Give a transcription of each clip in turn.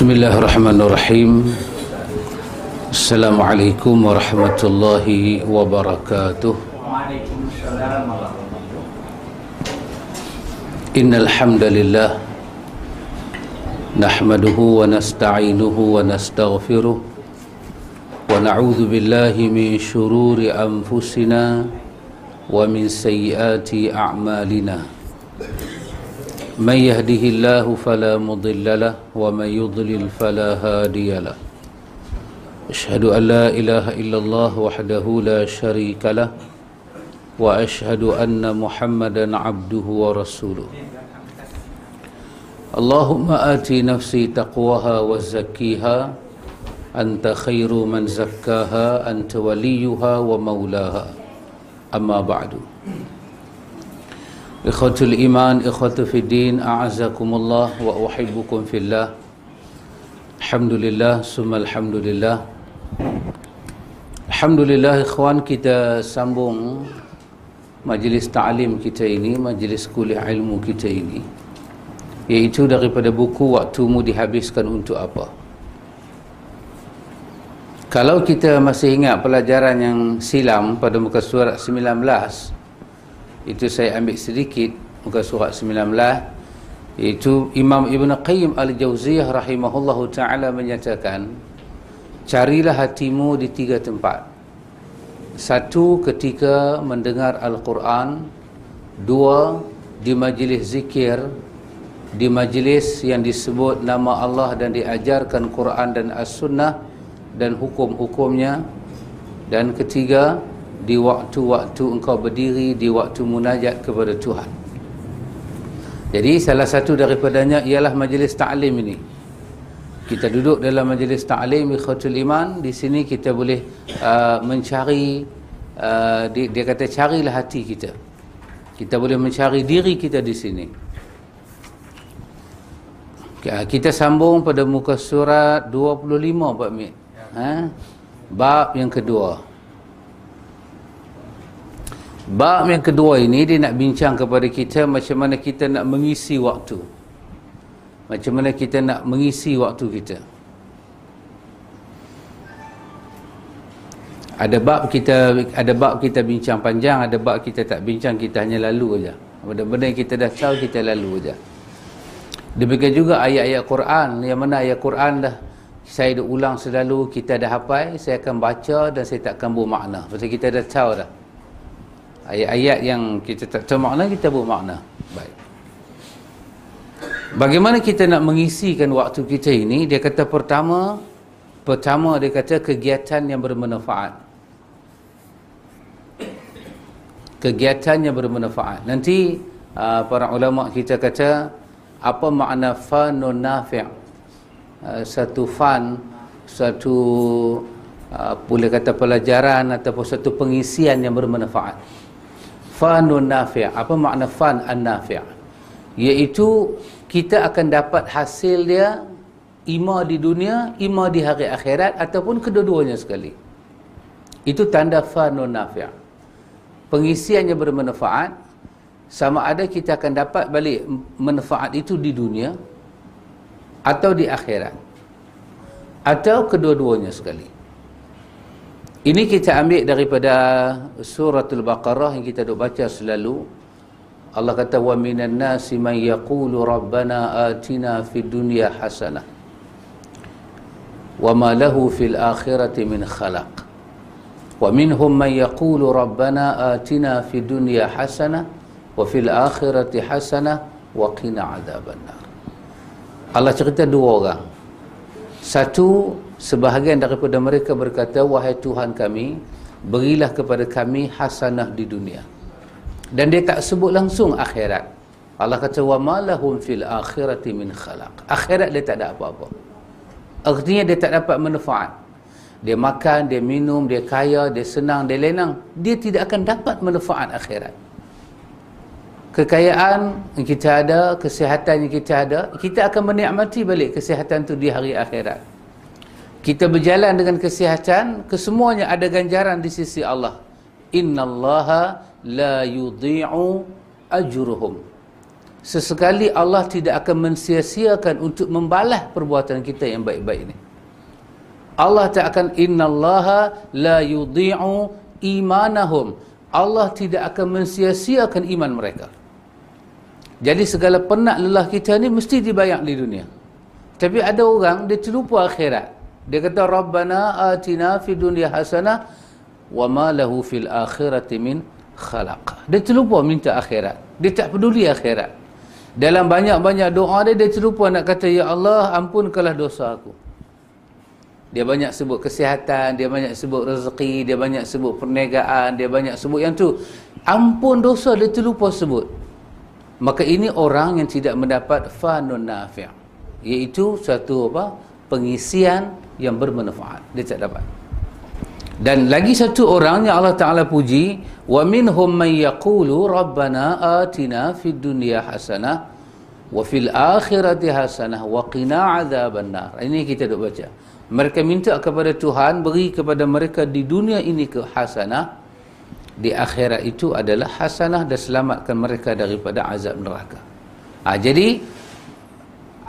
بسم الله الرحمن الرحيم السلام عليكم ورحمة الله وبركاته وعليكم السلام ورحمة الله إن الحمد لله نحمده ونستعينه ونستغفره ونعوذ بالله من شرور أنفسنا ومن سيئات أعمالنا من يهده الله فلا مضل له ومن يضلل فلا هادي له. أشهد أن لا إله إلا الله وحده لا شريك له وأشهد أن محمدا عبده ورسوله. اللهم آت نفسي تقواها وزكيها. أنت خير من زكاها أنت وليها ومولاها. أما بعد. إخوة الإيمان إخوة في الدين أعزكم الله وأحبكم في الله الحمد لله ثم الحمد لله Alhamdulillah ikhwan kita sambung majlis ta'lim kita ini, majlis kuliah ilmu kita ini iaitu daripada buku Waktumu Dihabiskan Untuk Apa kalau kita masih ingat pelajaran yang silam pada muka surat 19 itu saya ambil sedikit muka surat 19 iaitu Imam Ibn Qayyim Al-Jawziyah rahimahullahu ta'ala menyatakan carilah hatimu di tiga tempat. Satu ketika mendengar Al-Quran. Dua di majlis zikir. Di majlis yang disebut nama Allah dan diajarkan Quran dan As-Sunnah dan hukum-hukumnya. Dan ketiga di waktu-waktu engkau berdiri di waktu munajat kepada Tuhan. Jadi salah satu daripadanya ialah majlis ta'lim ini. Kita duduk dalam majlis ta'lim ikhwatul iman. Di sini kita boleh uh, mencari uh, dia, dia kata carilah hati kita. Kita boleh mencari diri kita di sini. Kita sambung pada muka surat 25 Pak Mit ha? bab yang kedua bab yang kedua ini dia nak bincang kepada kita macam mana kita nak mengisi waktu. Macam mana kita nak mengisi waktu kita. Ada bab kita ada bab kita bincang panjang ada bab kita tak bincang kita hanya lalu aja. Benda-benda yang kita dah tahu kita lalu aja. Demikian juga ayat-ayat Quran. Yang mana ayat Quran dah saya dah ulang selalu kita dah hafal saya akan baca dan saya tak akan bermakna pasal kita dah tahu dah ayat-ayat yang kita tak tahu makna kita bermakna baik Bagaimana kita nak mengisikan waktu kita ini? Dia kata pertama, pertama dia kata kegiatan yang bermanfaat. Kegiatan yang bermanfaat. Nanti uh, para ulama kita kata apa makna fanun nafi'? Uh, satu fan, satu uh, boleh kata pelajaran ataupun satu pengisian yang bermanfaat. Fanun nafi'. Apa makna fan an-nafi'? Iaitu kita akan dapat hasil dia ima di dunia, ima di hari akhirat ataupun kedua-duanya sekali. Itu tanda fanun nafi'. Pengisian yang bermanfaat sama ada kita akan dapat balik manfaat itu di dunia atau di akhirat. Atau kedua-duanya sekali. Ini kita ambil daripada suratul Baqarah yang kita duk baca selalu. Allah kata wa minan nasi man yaqulu rabbana atina fid dunya hasanah wa ma lahu fil akhirati min khalaq. Wa minhum man yaqulu rabbana atina fid dunya hasanah wa fil akhirati hasanah wa qina adzabannar Allah cerita dua orang. Satu sebahagian daripada mereka berkata wahai Tuhan kami berilah kepada kami hasanah di dunia. Dan dia tak sebut langsung akhirat. Allah kata wa malahum fil akhirati min khalaq. Akhirat dia tak ada apa-apa. Artinya dia tak dapat manfaat. Dia makan, dia minum, dia kaya, dia senang, dia lenang. Dia tidak akan dapat manfaat akhirat. Kekayaan yang kita ada kesihatan yang kita ada kita akan menikmati balik kesihatan tu di hari akhirat kita berjalan dengan kesihatan kesemuanya ada ganjaran di sisi Allah innallaha la yudhi'u ajruhum sesekali Allah tidak akan mensia-siakan untuk membalas perbuatan kita yang baik-baik ini. Allah tak akan innallaha la yudhi'u imanahum. Allah tidak akan mensia-siakan iman mereka. Jadi segala penat lelah kita ni mesti dibayar di dunia. Tapi ada orang dia terlupa akhirat. Dia kata Rabbana atina fid dunya hasanah wa ma lahu fil akhirati min khalaq. Dia terlupa minta akhirat. Dia tak peduli akhirat. Dalam banyak-banyak doa dia, dia terlupa nak kata, Ya Allah, ampunkanlah dosa aku. Dia banyak sebut kesihatan, dia banyak sebut rezeki, dia banyak sebut perniagaan, dia banyak sebut yang tu. Ampun dosa, dia terlupa sebut. Maka ini orang yang tidak mendapat fanun nafi' iaitu satu apa? Pengisian yang bermanfaat. Dia tak dapat. Dan lagi satu orang yang Allah Taala puji, wa minhum man yaqulu rabbana atina fid dunya hasanah wa fil akhirati hasanah wa qina adzabannar. Ini kita duk baca. Mereka minta kepada Tuhan beri kepada mereka di dunia ini ke hasanah di akhirat itu adalah hasanah dan selamatkan mereka daripada azab neraka. Ha, jadi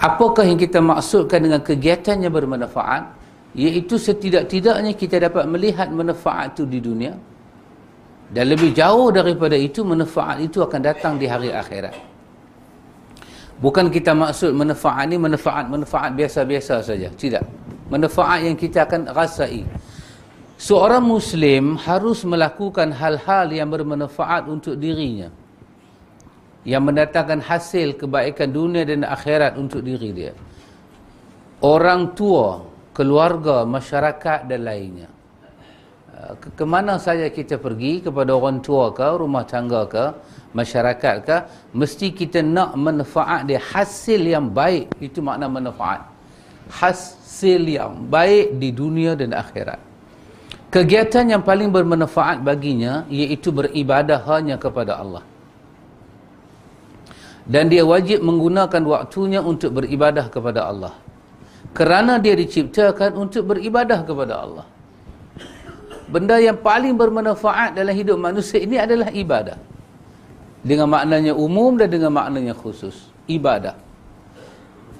apakah yang kita maksudkan dengan kegiatan yang bermanfaat? iaitu setidak-tidaknya kita dapat melihat manfaat itu di dunia. Dan lebih jauh daripada itu manfaat itu akan datang di hari akhirat. Bukan kita maksud manfaat ini manfaat-manfaat biasa-biasa saja. Tidak. Manfaat yang kita akan rasai. Seorang muslim harus melakukan hal-hal yang bermanfaat untuk dirinya yang mendatangkan hasil kebaikan dunia dan akhirat untuk diri dia orang tua keluarga, masyarakat dan lainnya. Uh, ke, ke mana saja kita pergi kepada orang tua ke, rumah tangga ke, masyarakat ke, mesti kita nak manfaat dia hasil yang baik. Itu makna manfaat. Hasil yang baik di dunia dan akhirat. Kegiatan yang paling bermanfaat baginya iaitu beribadah hanya kepada Allah. Dan dia wajib menggunakan waktunya untuk beribadah kepada Allah. Kerana dia diciptakan untuk beribadah kepada Allah. Benda yang paling bermanfaat dalam hidup manusia ini adalah ibadah. Dengan maknanya umum dan dengan maknanya khusus. Ibadah.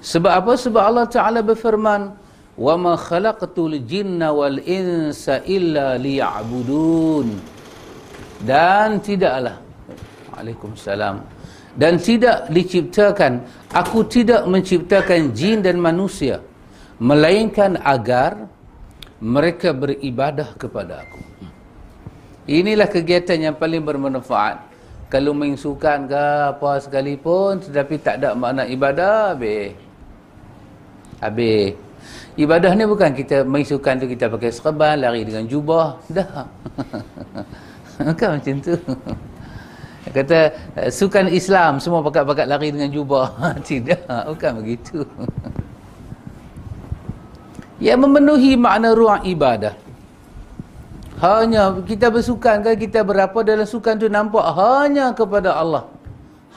Sebab apa? sebab Allah Ta'ala berfirman wa ma khalaqtul jinna wal insa illa liya'budun. Dan tidaklah. Waalaikumsalam dan tidak diciptakan aku tidak menciptakan jin dan manusia melainkan agar mereka beribadah kepada aku. Inilah kegiatan yang paling bermanfaat. Kalau main sukan ke apa sekalipun tetapi tak ada makna ibadah, habis. Habis. Ibadah ni bukan kita main sukan tu kita pakai serban, lari dengan jubah. Dah. Bukan macam tu. Kata sukan Islam semua pakat-pakat lari dengan jubah. Tidak, bukan begitu. Yang memenuhi makna ruang ibadah. Hanya kita bersukan kan kita berapa dalam sukan tu nampak hanya kepada Allah.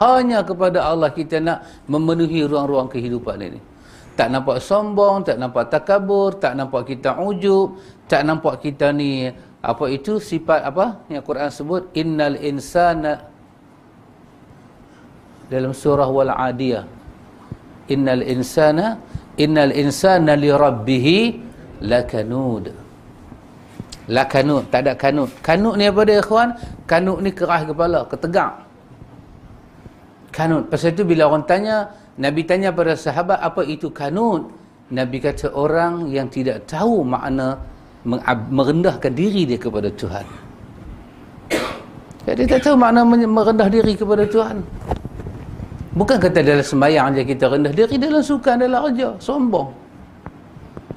Hanya kepada Allah kita nak memenuhi ruang-ruang kehidupan ini. Tak nampak sombong tak nampak takabur tak nampak kita ujub tak nampak kita ni apa itu sifat apa yang Quran sebut? Innal insana dalam surah wal adiyah innal insana innal insana li rabbih lakanud. Lakanud tak ada kanut. Kanut ni apa dia ikhwan? Kanut ni keras kepala ketegak. Kanut. Pasal itu bila orang tanya nabi tanya pada sahabat apa itu kanut? Nabi kata orang yang tidak tahu makna merendahkan diri dia kepada Tuhan. Dia tak tahu makna merendah diri kepada Tuhan Bukan kata dalam sembahyang je kita rendah diri dalam sukan dalam kerja. Sombong.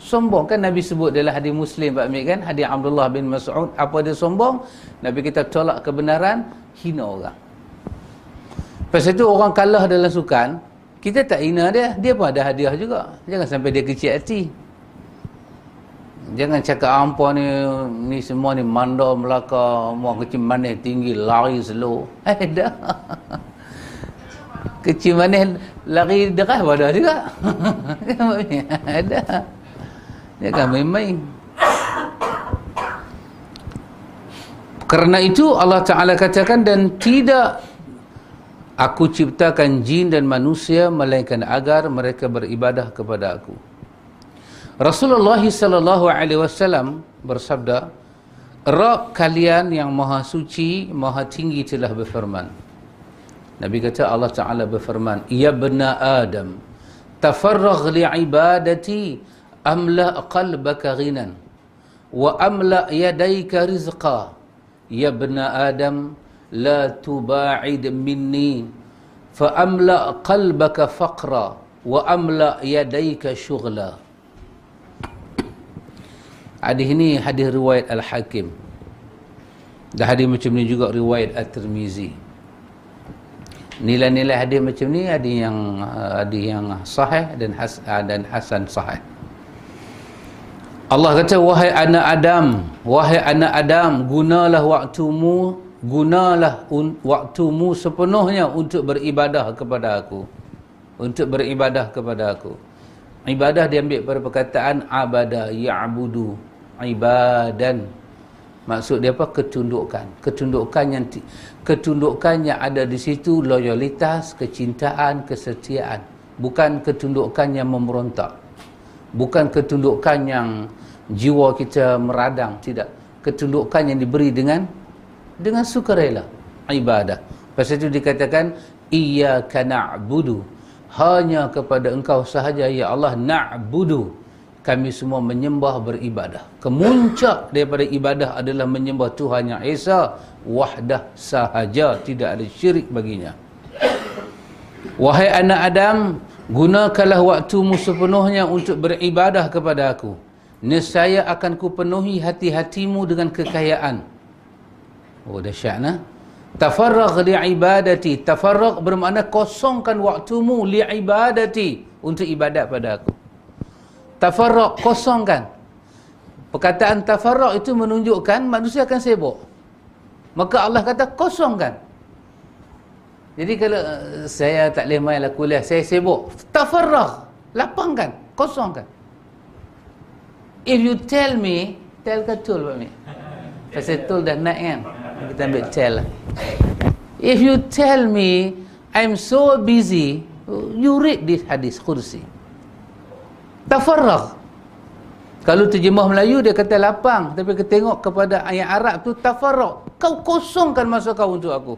Sombong kan Nabi sebut dalam hadis Muslim Pak Amir kan? Hadis Abdullah bin Mas'ud. Apa dia sombong? Nabi kita tolak kebenaran, hina orang. Lepas itu orang kalah dalam sukan, kita tak hina dia. Dia pun ada hadiah juga. Jangan sampai dia kecil hati. Jangan cakap apa ni, ni semua ni mandor Melaka, mau kecil manis, tinggi, lari slow. Eh dah. Kecil manis lari deras pada juga ada dia kan main-main kerana itu Allah Ta'ala katakan dan tidak Aku ciptakan jin dan manusia melainkan agar mereka beribadah kepada aku. Rasulullah sallallahu alaihi wasallam bersabda, "Rabb kalian yang maha suci, maha tinggi telah berfirman." Nabi kata Allah Taala berfirman, "Ya bani Adam, tafarragh li ibadati amla qalbaka ghinan wa amla yadayka rizqa." Ya bani Adam, la tuba'id minni fa amla qalbaka faqra wa amla yadayka syughla hadis ini hadis riwayat al-hakim. Dan hadis macam ni juga riwayat at-tirmizi nilai-nilai hadis macam ni ada yang ada yang sahih dan has, dan hasan sahih. Allah kata wahai anak Adam wahai anak Adam gunalah waktumu gunalah waktumu sepenuhnya untuk beribadah kepada aku. Untuk beribadah kepada aku. Ibadah diambil pada perkataan abada ya'budu ibadan maksud dia apa? Ketundukan. Ketundukan yang ketundukan yang ada di situ loyalitas kecintaan kesetiaan. Bukan ketundukan yang memerontak bukan ketundukan yang jiwa kita meradang tidak. Ketundukan yang diberi dengan dengan sukarela ibadah. Pasal itu dikatakan iyyaka na'budu. Hanya kepada engkau sahaja ya Allah na'budu kami semua menyembah beribadah. Kemuncak daripada ibadah adalah menyembah Tuhan yang Esa wahdah sahaja tidak ada syirik baginya. Wahai anak Adam, gunakanlah waktumu sepenuhnya untuk beribadah kepada aku. Nescaya akan kupenuhi hati-hatimu dengan kekayaan Oh dahsyat nah. Tafarragh li ibadati. Tafarragh bermakna kosongkan waktumu li ibadati untuk ibadat pada aku. Tafarragh kosongkan. Perkataan tafarragh itu menunjukkan manusia akan sibuk. Maka Allah kata kosongkan. Jadi kalau uh, saya tak boleh main lah kuliah, saya sibuk. Tafarragh. Lapangkan. Kosongkan. If you tell me, tell katul Pak Mi. Pasal tul dah naik kan kita ambil tell if you tell me I'm so busy you read this hadis kursi tafarragh kalau terjemah Melayu dia kata lapang. Tapi kita tengok kepada ayat Arab tu tafarragh kau kosongkan masa kau untuk aku.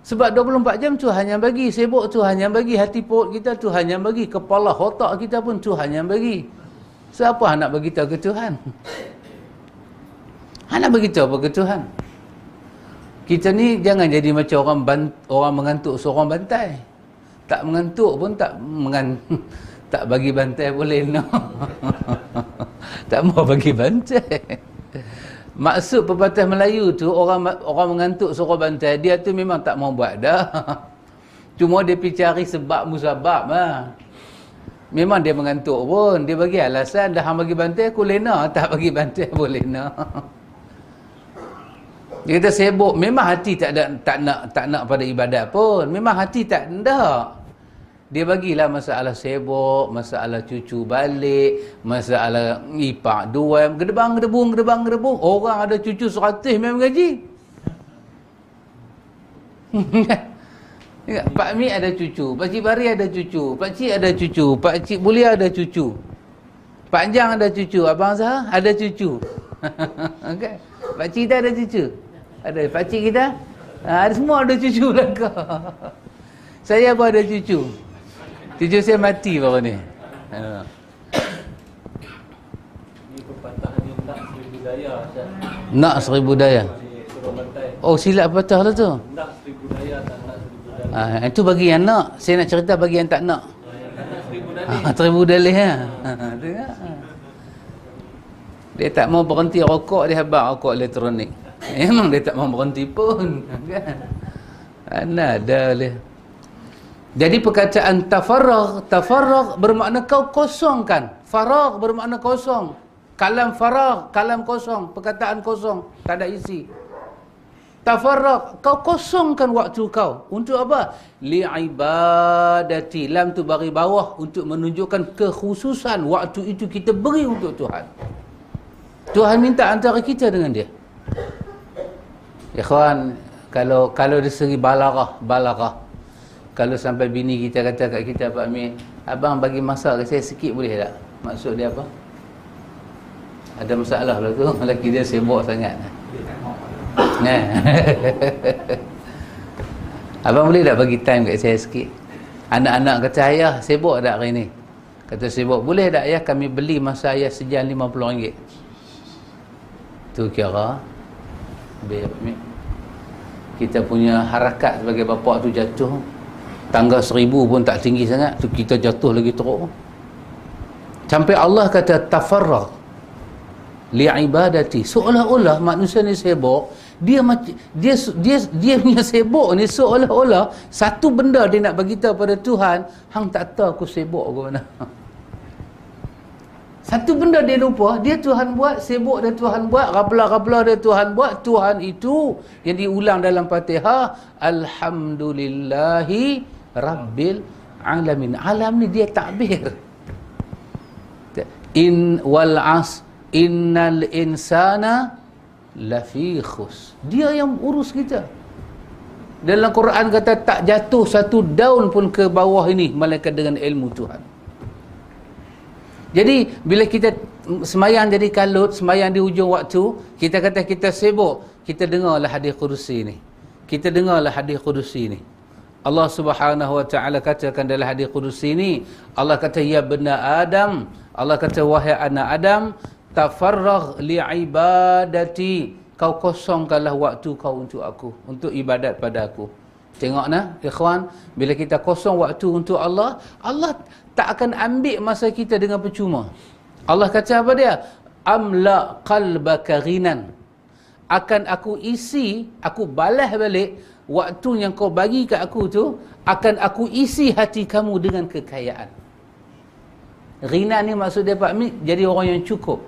Sebab 24 jam Tuhan yang bagi. Sibuk Tuhan yang bagi. Hati perut kita Tuhan yang bagi. Kepala otak kita pun Tuhan yang bagi. Siapa nak bagi tahu ke Tuhan? Anak beritahu apa ke Tuhan? Kita ni jangan jadi macam orang bant, orang mengantuk seorang bantai. Tak mengantuk pun tak mengan, tak bagi bantai boleh no. tak mau bagi bantai. Maksud pepatah Melayu tu orang orang mengantuk seorang bantai dia tu memang tak mau buat dah. Cuma dia pergi cari sebab musabab lah. Memang dia mengantuk pun. Dia bagi alasan dah bagi bantai aku lena. Tak bagi bantai boleh lena. Dia kata sibuk. Memang hati tak ada tak nak tak nak pada ibadat pun. Memang hati tak ndak. Dia bagilah masalah sibuk, masalah cucu balik, masalah ipak dua, gedebang gedebung gedebang gedebung. Orang ada cucu 100 memang gaji. Pak Mi ada cucu, Pak Cik Bari ada cucu, Pak Cik ada cucu, Pak Cik Bulia ada cucu. Pak Anjang ada cucu, Abang Zah ada cucu. okay. Pak Cik ada cucu. Ada pakcik kita. Ha, semua ada cucu belakang. saya pun ada cucu. Cucu saya mati baru ni. Ha. Nak seribu daya. Oh silap patah lah tu. Nak seribu daya tak nak seribu daya. Ha, itu bagi yang nak. Saya nak cerita bagi yang tak nak. Ha, seribu dalih ha. ha. Dia tak mau berhenti rokok dia habaq rokok elektronik. Memang dia tak mahu berhenti pun kan? Mana ada boleh Jadi perkataan tafarragh Tafarragh bermakna kau kosongkan. Faragh bermakna kosong. Kalam faragh, kalam kosong. Perkataan kosong, tak ada isi. Tafarragh, kau kosongkan waktu kau. Untuk apa? Li'ibadati. Lam tu bagi bawah Untuk menunjukkan kekhususan Waktu itu kita beri untuk Tuhan. Tuhan minta antara kita dengan dia. Ikhwan, kalau kalau dari segi balarah balarah kalau sampai bini kita kata kat kita Pak Amir abang bagi masa ke saya sikit boleh tak? Maksud dia apa? Ada masalah lah tu. Lelaki dia sibuk sangat. Nah. abang boleh tak bagi time kat saya sikit? Anak-anak kata ayah sibuk tak hari ni? Kata sibuk boleh tak ayah? Kami beli masa ayah sejam RM50 tu kira. Kita punya harakat sebagai bapa tu jatuh tangga seribu pun tak tinggi sangat tu kita jatuh lagi teruk. Sampai Allah kata tafarraq li ibadati. Seolah-olah manusia ni sibuk dia dia dia dia punya sibuk ni seolah-olah satu benda dia nak bagi tahu pada Tuhan hang tak tahu aku sibuk ke mana. Satu benda dia lupa, dia Tuhan buat, sibuk dia Tuhan buat, rapla-rapla dia Tuhan buat, Tuhan itu yang diulang dalam Fatihah, Alhamdulillahi Rabbil Alamin. Alam ni dia takbir. In wal as innal insana lafi khus. Dia yang urus kita. Dalam Quran kata tak jatuh satu daun pun ke bawah ini malaikat dengan ilmu Tuhan. Jadi bila kita semayang jadi kalut, semayang di ujung waktu, kita kata kita sibuk, kita dengarlah hadis kursi ni. Kita dengarlah hadis kursi ni. Allah Subhanahu wa taala katakan dalam hadis kursi ni, Allah kata ya bena Adam, Allah kata wahai anak Adam, tafarragh li ibadati. Kau kosongkanlah waktu kau untuk aku, untuk ibadat pada aku. Tengok nah, ikhwan, bila kita kosong waktu untuk Allah, Allah tak akan ambil masa kita dengan percuma. Allah kata apa dia? Amla qalbaka ghinan. Akan aku isi, aku balas balik waktu yang kau bagi kat aku tu, akan aku isi hati kamu dengan kekayaan. Ghinan ni maksud dia Pak Mik, jadi orang yang cukup.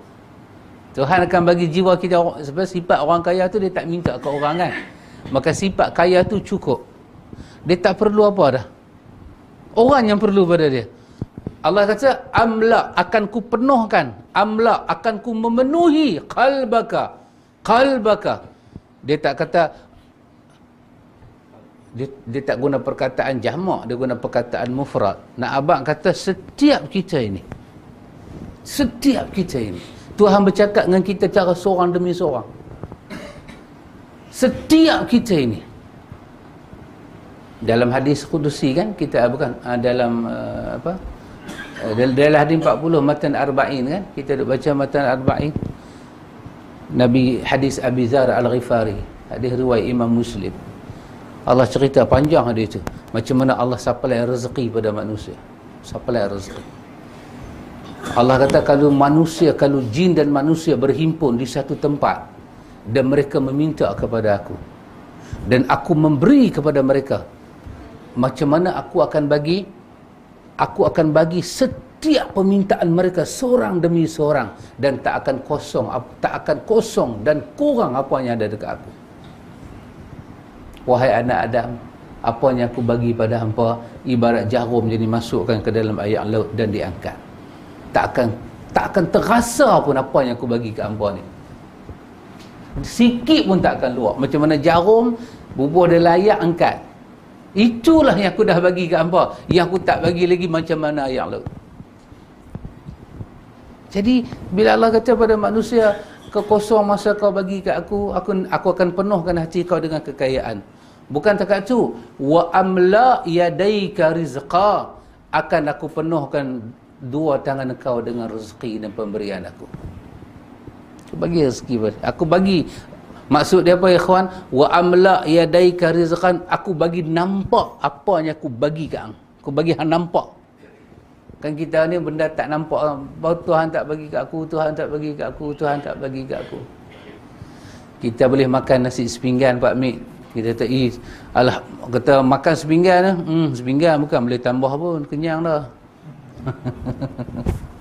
Tuhan akan bagi jiwa kita sebab sifat orang kaya tu dia tak minta ke orang kan. Maka sifat kaya tu cukup. Dia tak perlu apa dah. Orang yang perlu pada dia. Allah kata amla akan ku penuhkan amla akan ku memenuhi qalbaka qalbaka dia tak kata dia, dia tak guna perkataan jamak dia guna perkataan mufrad. Nak abang kata setiap kita ini setiap kita ini Tuhan bercakap dengan kita cara seorang demi seorang. Setiap kita ini. Dalam hadis kudusi kan kita bukan ah, dalam uh, apa dalam hadis 40 matan arba'in kan kita duk baca matan arba'in. Nabi hadis Abi Zar Al-Ghifari hadis riwayat Imam Muslim Allah cerita panjang hadis itu macam mana Allah supply rezeki pada manusia. Supply rezeki. Allah kata kalau manusia kalau jin dan manusia berhimpun di satu tempat dan mereka meminta kepada aku dan aku memberi kepada mereka macam mana aku akan bagi? Aku akan bagi setiap permintaan mereka seorang demi seorang dan tak akan kosong tak akan kosong dan kurang apa yang ada dekat aku wahai anak Adam apa yang aku bagi pada hampa ibarat jarum jadi masukkan ke dalam air laut dan diangkat tak akan tak akan terasa pun apa yang aku bagi ke hampa ni sikit pun tak akan luar macam mana jarum bubuh dia layak angkat Itulah yang aku dah bagi ke hamba. Yang aku tak bagi lagi macam mana ayat laut. Jadi, bila Allah kata pada manusia, kekosong masa kau bagi ke aku, aku aku akan penuhkan hati kau dengan kekayaan. Bukan takat tu. Wa amla yadaika rizqa. Akan aku penuhkan dua tangan kau dengan rezeki dan pemberian aku. Aku bagi rezeki. Aku bagi Maksud dia apa ya kawan? Wa amla yadaika rizqan. Aku bagi nampak apa yang aku bagi kat hang. Aku bagi hang nampak. Kan kita ni benda tak nampak. Tuhan tak bagi kat aku, Tuhan tak bagi kat aku, Tuhan tak bagi kat aku. Kita boleh makan nasi sepinggan Pak Mik. Kita kata, eh, alah, kata makan sepinggan. Hmm, sepinggan bukan boleh tambah pun. Kenyang dah.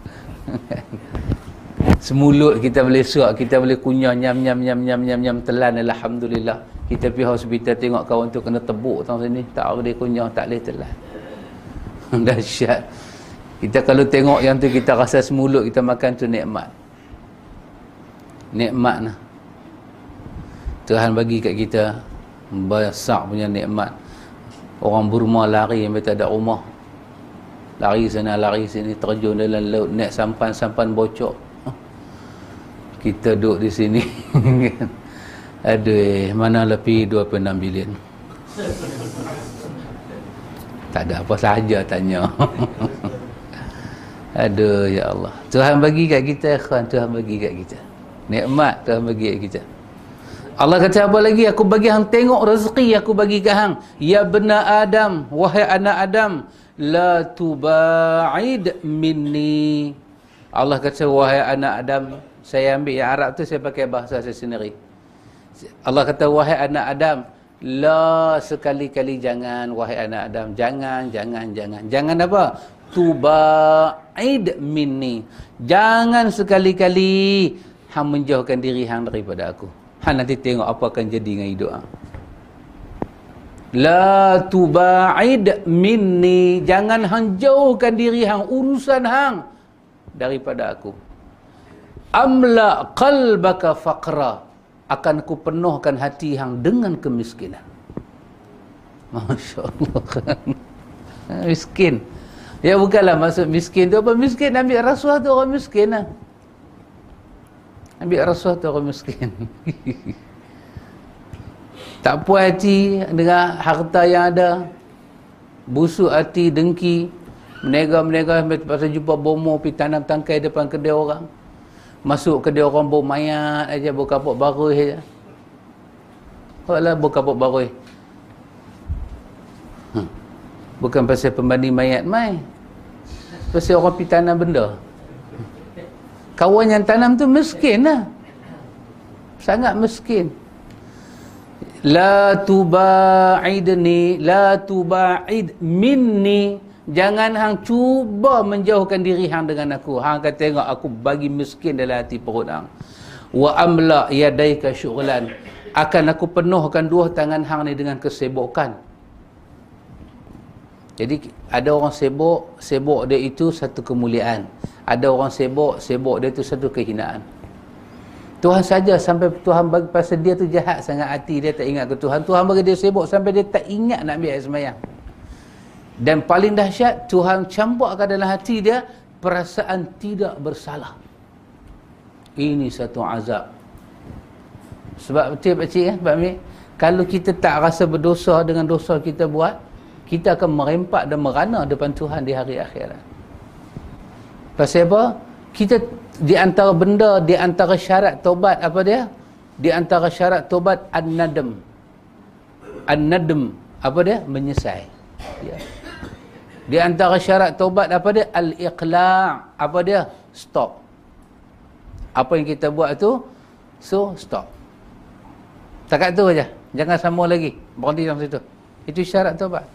semulut kita boleh suak kita boleh kunyah nyam nyam nyam nyam nyam nyam telan alhamdulillah kita pergi hospital tengok kawan tu kena tebuk tang sini tak dia kunyah tak boleh telan dahsyat kita kalau tengok yang tu kita rasa semulut kita makan tu nikmat nikmat nah Tuhan bagi kat kita besar punya nikmat. Orang Burma lari yang tak ada rumah. Lari sana lari sini terjun dalam laut naik sampan-sampan bocor kita duduk di sini aduh mana lebih 2.6 bilion? Tak ada apa sahaja tanya. Aduh ya Allah. Tuhan bagi kat kita Tuhan bagi kat kita. Nikmat Tuhan bagi kat kita Allah kata apa lagi? Aku bagi hang tengok rezeki aku bagi ke hang. Ya bena adam wahai anak adam la tubaid minni. Allah kata wahai anak adam saya ambil yang Arab tu saya pakai bahasa saya sendiri. Allah kata wahai anak adam la sekali-kali jangan wahai anak adam jangan jangan jangan. Jangan apa? Tubaid minni. Jangan sekali-kali hang menjauhkan diri hang daripada aku hang nanti tengok apa akan jadi dengan hidup hang la tubaid minni jangan hang jauhkan diri hang urusan hang daripada aku amla qalbaka faqra akan ku penuhkan hati hang dengan kemiskinan. Masya Allah miskin. Ya bukanlah maksud miskin tu apa miskin ambil rasuah tu orang miskin lah. Ambil rasuah tu orang miskin. tak puas hati dengan harta yang ada. Busuk hati, dengki. Menega-menega pasal jumpa bomo pergi tanam tangkai depan kedai orang. Masuk ke dia orang bau mayat aja bau kapuk baru aja. Kalau bau kapuk baru. Hmm. Bukan pasal pembanding mayat mai. Pasal orang pi tanam benda. Kawan yang tanam tu miskin lah. Sangat miskin. La tuba'idni, la tuba'id minni. Jangan hang cuba menjauhkan diri hang dengan aku. Hang akan tengok aku bagi miskin dalam hati perut hang. Wa amla yadaika syughlan. Akan aku penuhkan dua tangan hang ni dengan kesibukan. Jadi ada orang sibuk, sibuk dia itu satu kemuliaan. Ada orang sibuk, sibuk dia itu satu kehinaan. Tuhan saja sampai Tuhan bagi pasal dia tu jahat sangat hati dia tak ingat ke Tuhan. Tuhan bagi dia sibuk sampai dia tak ingat nak ambil air semayang. Dan paling dahsyat Tuhan campurkan dalam hati dia perasaan tidak bersalah. Ini satu azab. Sebab betul pak cik kan Pak Amir? Kalau kita tak rasa berdosa dengan dosa kita buat, kita akan merempak dan merana depan Tuhan di hari akhirat. Pasal apa? Kita di antara benda, di antara syarat tobat apa dia? Di antara syarat tobat an-nadam. An-nadam apa dia? Menyesal. Ya. Di antara syarat taubat apa dia? Al-iqla' apa dia? Stop. Apa yang kita buat tu? So, stop. Takat tu aja. Jangan sama lagi. Berhenti dalam situ. Itu syarat taubat.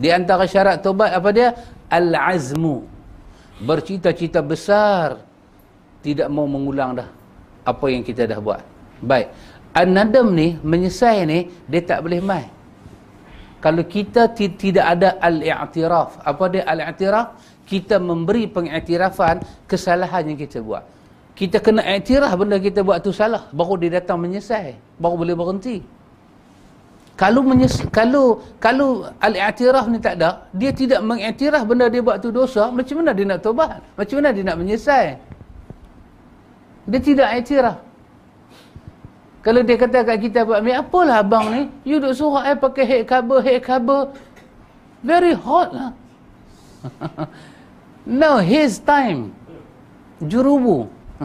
Di antara syarat taubat apa dia? Al-azmu. Bercita-cita besar. Tidak mau mengulang dah. Apa yang kita dah buat. Baik. An-nadam ni, menyesal ni, dia tak boleh main kalau kita tidak ada al-i'tiraf apa dia al-i'tiraf kita memberi pengiktirafan kesalahan yang kita buat kita kena iktiraf benda kita buat tu salah baru dia datang menyesal baru boleh berhenti kalau menyes kalau kalau al-i'tiraf ni tak ada dia tidak mengiktiraf benda dia buat tu dosa macam mana dia nak tobat macam mana dia nak menyesal dia tidak iktiraf kalau dia kata kat kita Pak Amir, apalah abang ni? You duk suruh saya pakai head cover, head cover. Very hot lah. Now his time. Jurubu.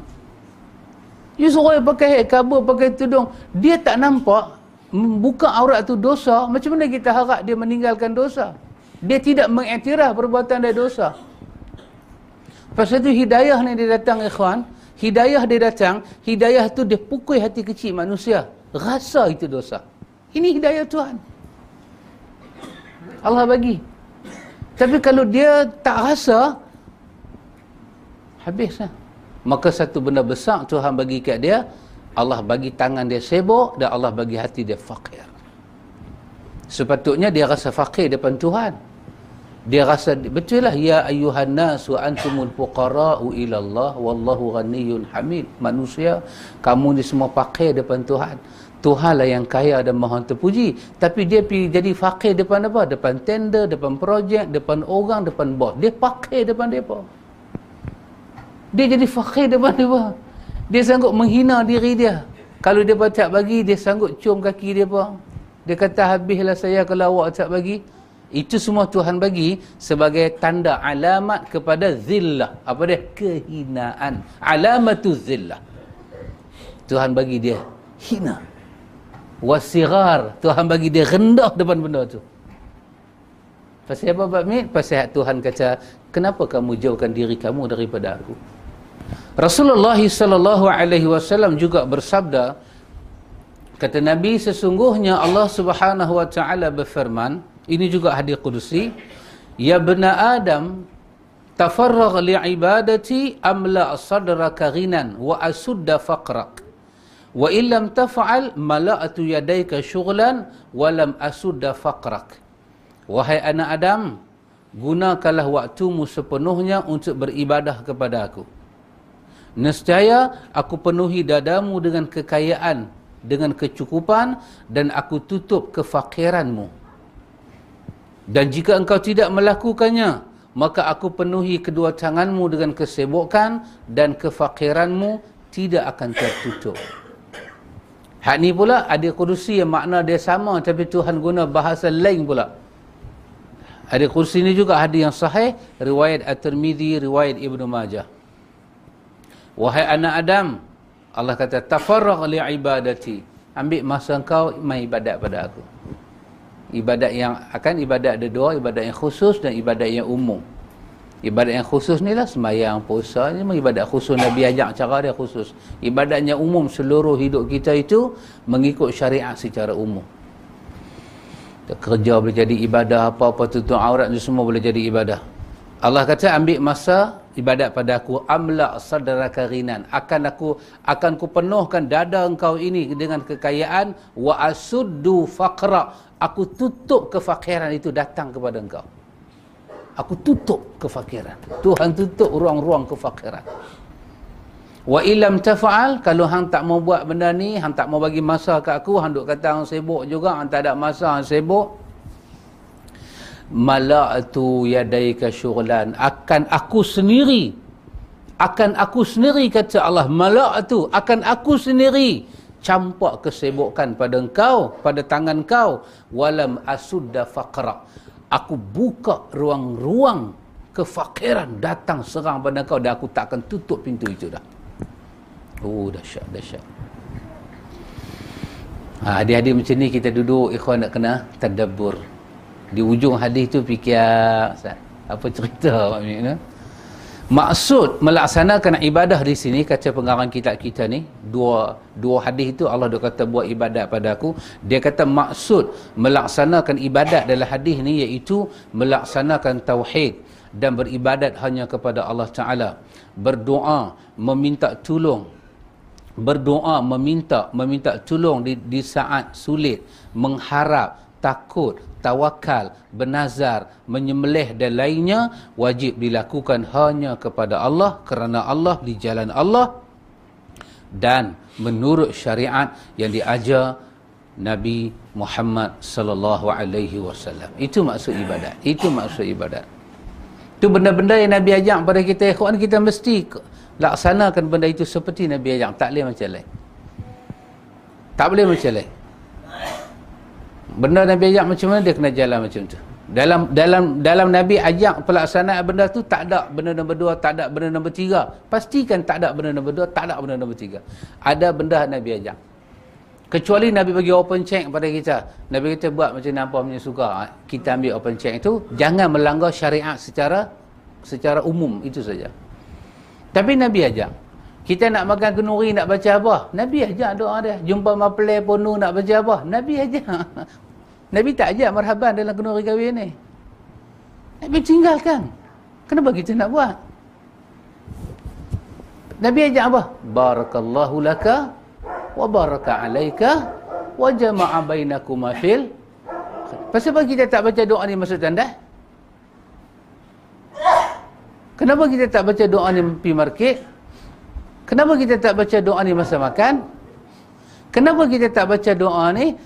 You suruh pakai head cover, pakai tudung. Dia tak nampak buka aurat tu dosa. Macam mana kita harap dia meninggalkan dosa? Dia tidak mengiktiraf perbuatan dia dosa. Pasal itu hidayah ni dia datang ikhwan. Hidayah dia datang, hidayah tu dia pukul hati kecil manusia. Rasa itu dosa. Ini hidayah Tuhan. Allah bagi. Tapi kalau dia tak rasa, habislah. Maka satu benda besar Tuhan bagi kat dia, Allah bagi tangan dia sibuk dan Allah bagi hati dia fakir. Sepatutnya dia rasa fakir depan Tuhan. dia rasa betul lah ya ayuhan nasu antumul fuqara'u ila Allah wallahu ghaniyyun hamid. Manusia kamu ni semua pakai depan Tuhan. Tuhan lah yang kaya dan maha terpuji. Tapi dia pergi jadi fakir depan apa? Depan tender depan projek depan orang depan bos. Dia pakai depan depa dia jadi fakir depan depa dia sanggup menghina diri dia kalau dia tak bagi dia sanggup cium kaki depa dia kata habislah saya kalau awak tak bagi itu semua Tuhan bagi sebagai tanda alamat kepada zillah. Apa dia? Kehinaan. Alamatu zillah. Tuhan bagi dia hina. Wasigar. Tuhan bagi dia rendah depan benda tu. Pasal apa Pak Mit? Pasal Tuhan kata, kenapa kamu jauhkan diri kamu daripada aku? Rasulullah sallallahu alaihi wasallam juga bersabda, kata Nabi sesungguhnya Allah Subhanahu wa taala berfirman, ini juga hadis qudusi ya bena adam tafarragh li ibadati amla sadraka ghinan wa asudda faqrak. Wa illam taf'al mala'atu yadayka syughlan wa lam asudda faqrak. Wahai anak adam gunakanlah waktumu sepenuhnya untuk beribadah kepada aku nescaya aku penuhi dadamu dengan kekayaan dengan kecukupan dan aku tutup kefakiranmu dan jika engkau tidak melakukannya, maka aku penuhi kedua tanganmu dengan kesibukan dan kefakiranmu tidak akan tertutup. Hak ni pula ada kursi yang makna dia sama tapi Tuhan guna bahasa lain pula. Ada kursi ni juga hadis yang sahih riwayat At-Tirmizi, riwayat Ibnu Majah. Wahai anak Adam, Allah kata tafarragh li ibadati. Ambil masa engkau mai ibadat pada aku. Ibadat yang akan ibadat ada dua ibadat yang khusus dan ibadat yang umum. Ibadat yang khusus ni lah semayang puasa ni ibadat khusus. Nabi ajak cara dia khusus. Ibadat yang umum seluruh hidup kita itu mengikut syariat secara umum. Kerja boleh jadi ibadah apa-apa tutup aurat ni semua boleh jadi ibadah Allah kata ambil masa ibadat pada aku amla sadraka ghinan akan aku akan ku penuhkan dada engkau ini dengan kekayaan wa asuddu faqra. Aku tutup kefakiran itu datang kepada engkau. Aku tutup kefakiran. Tuhan tutup ruang-ruang kefakiran. Wa ilam tafa'al kalau hang tak mau buat benda ni hang tak mau bagi masa ke aku hang duk kata hang sibuk juga hang tak ada masa hang sibuk mala'atu yadaika syughlan. Akan aku sendiri. Akan aku sendiri kata Allah. Mala'atu akan aku sendiri. Campak kesibukan pada engkau pada tangan kau. Walam asudda faqra. Aku buka ruang-ruang kefakiran datang serang pada kau dan aku tak akan tutup pintu itu dah. Oh dahsyat dahsyat. Ha, hadis-hadis macam ni kita duduk ikhwan nak kena tadabbur di ujung hadis tu fikir apa cerita maknanya maksud melaksanakan ibadah di sini kata pengarang kitab kita ni dua dua hadis itu Allah dia kata buat ibadat pada aku. Dia kata maksud melaksanakan ibadat dalam hadis ni iaitu melaksanakan tauhid dan beribadat hanya kepada Allah taala. Berdoa meminta tolong. Berdoa meminta meminta tolong di, di saat sulit mengharap takut tawakal, bernazar, menyembelih dan lainnya wajib dilakukan hanya kepada Allah kerana Allah di jalan Allah dan menurut syariat yang diajar Nabi Muhammad sallallahu alaihi wasallam. Itu maksud ibadat. Itu maksud ibadat. Itu benda-benda yang Nabi ajak pada kita ikhwan kita mesti laksanakan benda itu seperti Nabi ajak. Tak boleh macam lain. Tak boleh macam lain benda Nabi ajak macam mana dia kena jalan macam tu. Dalam dalam dalam Nabi ajak pelaksanaan benda tu tak ada benda nombor dua tak ada benda nombor tiga. Pastikan tak ada benda nombor dua tak ada benda nombor tiga. Ada benda Nabi ajak. Kecuali Nabi bagi open check pada kita. Nabi kita buat macam nampak punya suka? Ha, kita ambil open check itu. Jangan melanggar syariat secara secara umum itu saja. Tapi Nabi ajak. Kita nak makan kenuri nak baca apa Nabi ajak doa dia. Jumpa mapelai ponu nak baca apa Nabi ajak Nabi tak ajak marhaban dalam kenduri kahwin ni. Nabi tinggalkan. Kenapa kita nak buat? Nabi ajak apa? Barakallahu laka wa baraka alaika wa jama'a bainakuma fil Pasal apa kita tak baca doa ni maksud tanda? Kenapa kita tak baca doa ni pergi market? Kenapa kita tak baca doa ni masa makan? Kenapa kita tak baca doa ni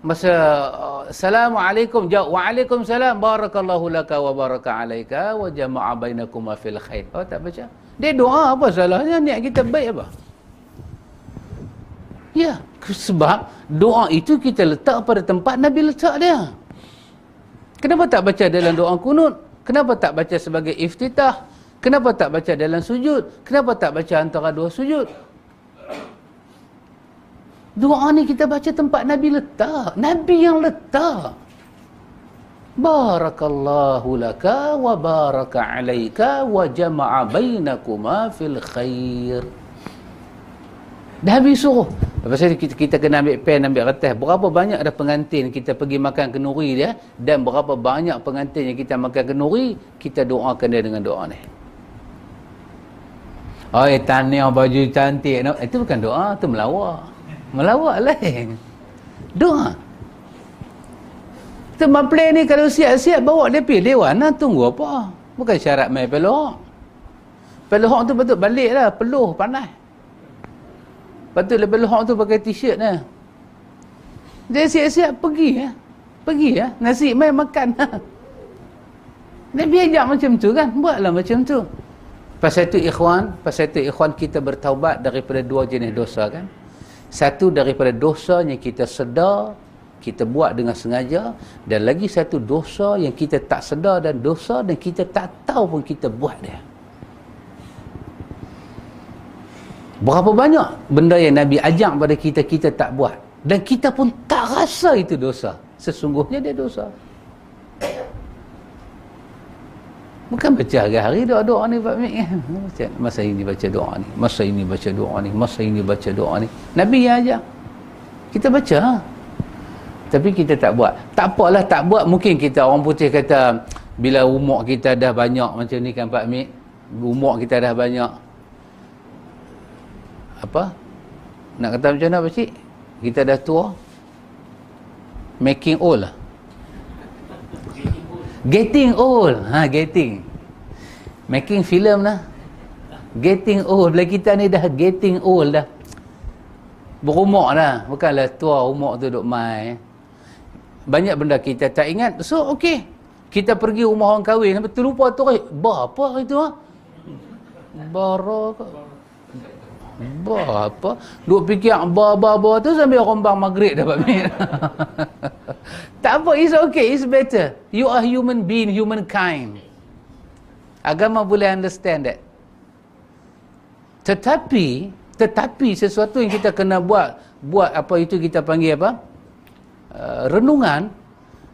masa uh, Assalamualaikum jawab Waalaikumsalam barakallahu laka wa baraka alaika wa jama'a bainakuma fil khair. Oh tak baca. Dia doa apa salahnya niat kita baik apa? Ya, sebab doa itu kita letak pada tempat Nabi letak dia. Kenapa tak baca dalam doa kunut? Kenapa tak baca sebagai iftitah? Kenapa tak baca dalam sujud? Kenapa tak baca antara dua sujud? Doa ni kita baca tempat Nabi letak. Nabi yang letak. Barakallahu laka wa baraka alaika wa jama'a bainakuma fil khair. Habis suruh. Lepas itu kita, kita kena ambil pen, ambil kertas. Berapa banyak ada pengantin kita pergi makan kenuri dia. Dan berapa banyak pengantin yang kita makan kenuri. Kita doakan dia dengan doa ni. Oh, tanya baju cantik. No, itu bukan doa, itu melawak. Melawak lain. Doa. Itu mample ni kalau siap-siap bawa dia pergi dewan lah. Tunggu apa? Bukan syarat main peluk. Peluk tu betul balik lah. Peluh panas. Tu lebih lohok tu pakai t-shirt lah. Dia siap-siap pergi ya. Pergi ya. Nasi main makan. Nabi ajak macam tu kan. Buatlah macam tu. Pasal itu ikhwan, pasal itu ikhwan kita bertaubat daripada dua jenis dosa kan. Satu daripada dosa yang kita sedar, kita buat dengan sengaja. Dan lagi satu dosa yang kita tak sedar dan dosa dan kita tak tahu pun kita buat dia. Berapa banyak benda yang Nabi ajak pada kita, kita tak buat. Dan kita pun tak rasa itu dosa. Sesungguhnya dia dosa. Bukan baca hari-hari doa-doa ni Pak Mik. Masa ini baca doa ni. Masa ini baca doa ni. Masa ini baca doa ni. Nabi yang ajar. Kita baca. Tapi kita tak buat. Tak apalah tak buat. Mungkin kita orang putih kata bila umur kita dah banyak macam ni kan Pak Mik. Umur kita dah banyak. Apa? Nak kata macam mana Pak Cik? Kita dah tua. Making old lah. Getting old. Ha, getting. Making film lah. Getting old. Bila kita ni dah getting old dah. Berumur dah. Bukanlah tua umur tu duk mai. Banyak benda kita tak ingat. So, okey. Kita pergi rumah orang kahwin. Betul lupa tu. Apa itu? Ha? Barak. Apa? Duk fikir ba-ba-ba tu sambil rombang maghrib dapat min. tak apa, it's okay, it's better. You are human being, humankind. Agama boleh understand that. Tetapi, tetapi sesuatu yang kita kena buat, buat apa itu kita panggil apa? Uh, renungan,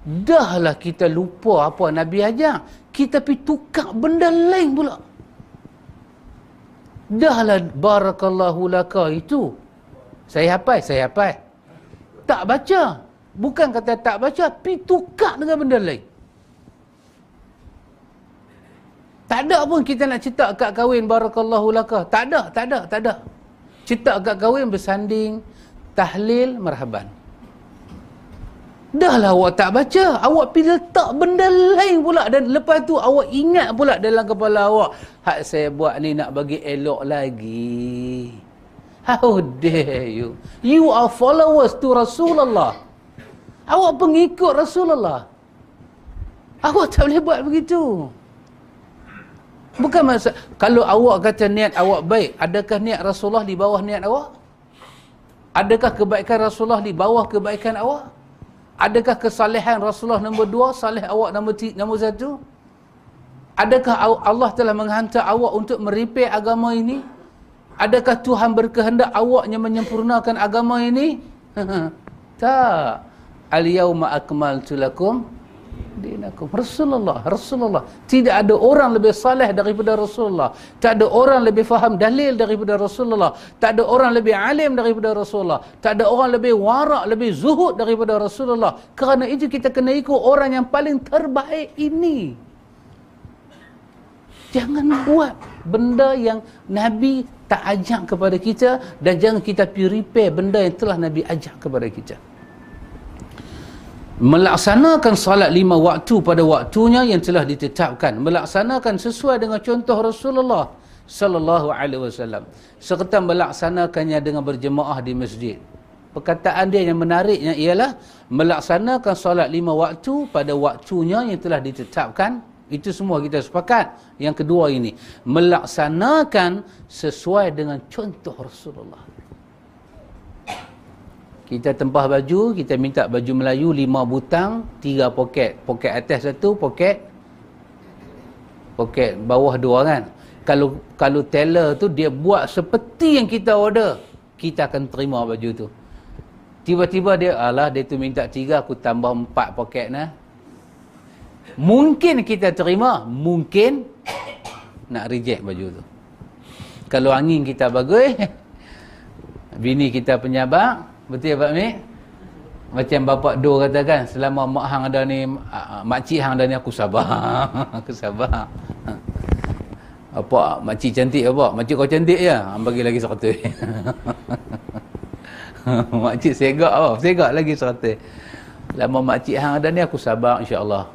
dahlah kita lupa apa Nabi ajar. Kita pergi tukar benda lain pula. Dahlah barakallahu laka itu. Saya hafal, saya hafal. Tak baca. Bukan kata tak baca, pi tukar dengan benda lain. Tak ada pun kita nak cerita kat kahwin barakallahu laka. Tak ada, tak ada, tak ada. Cerita kat kahwin bersanding tahlil marhaban. Dahlah awak tak baca. Awak pergi letak benda lain pula. Dan lepas tu awak ingat pula dalam kepala awak. Hak saya buat ni nak bagi elok lagi. How dare you. You are followers to Rasulullah. Awak pengikut Rasulullah. Awak tak boleh buat begitu. Bukan masa kalau awak kata niat awak baik, adakah niat Rasulullah di bawah niat awak? Adakah kebaikan Rasulullah di bawah kebaikan awak? Adakah kesalehan Rasulullah nombor dua, salih awak nombor, tiga, nombor satu? Adakah Allah telah menghantar awak untuk meripih agama ini? Adakah Tuhan berkehendak awaknya menyempurnakan agama ini? tak. Al-yawma akmaltu lakum dinakum. Rasulullah Rasulullah. Tidak ada orang lebih saleh daripada Rasulullah. Tak ada orang lebih faham dalil daripada Rasulullah. Tak ada orang lebih alim daripada Rasulullah. Tak ada orang lebih warak lebih zuhud daripada Rasulullah. Kerana itu kita kena ikut orang yang paling terbaik ini. Jangan buat benda yang Nabi tak ajak kepada kita dan jangan kita purify benda yang telah Nabi ajak kepada kita melaksanakan salat lima waktu pada waktunya yang telah ditetapkan. Melaksanakan sesuai dengan contoh Rasulullah sallallahu alaihi wasallam. Serta melaksanakannya dengan berjemaah di masjid. Perkataan dia yang menariknya ialah melaksanakan solat lima waktu pada waktunya yang telah ditetapkan. Itu semua kita sepakat. Yang kedua ini melaksanakan sesuai dengan contoh Rasulullah kita tempah baju kita minta baju Melayu lima butang tiga poket poket atas satu poket poket bawah dua kan kalau kalau teller tu dia buat seperti yang kita order kita akan terima baju tu Tiba-tiba dia, Allah dia tu minta tiga, aku tambah empat poket nah. Mungkin kita terima, mungkin nak reject baju tu. Kalau angin kita bagus, bini kita penyabak, betul ya Pak Mik? Macam bapak Do katakan, selama mak hang ada ni, mak cik hang ada ni, aku sabar. aku sabar. Apa, mak cik cantik apa? Mak cik kau cantik ya? Bagi lagi seratus. makcik segak apa? Segak lagi seratus. Lama makcik hang ada ni aku sabar insya-Allah.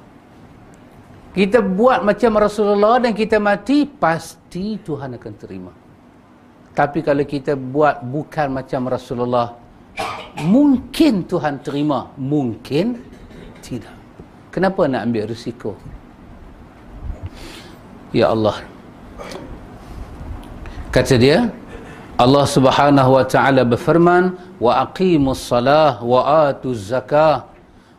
Kita buat macam Rasulullah dan kita mati pasti Tuhan akan terima. Tapi kalau kita buat bukan macam Rasulullah mungkin Tuhan terima, mungkin tidak. Kenapa nak ambil risiko? Ya Allah. Kata dia, Allah Subhanahu wa taala berfirman, "Wa aqimus salah wa atuz zakah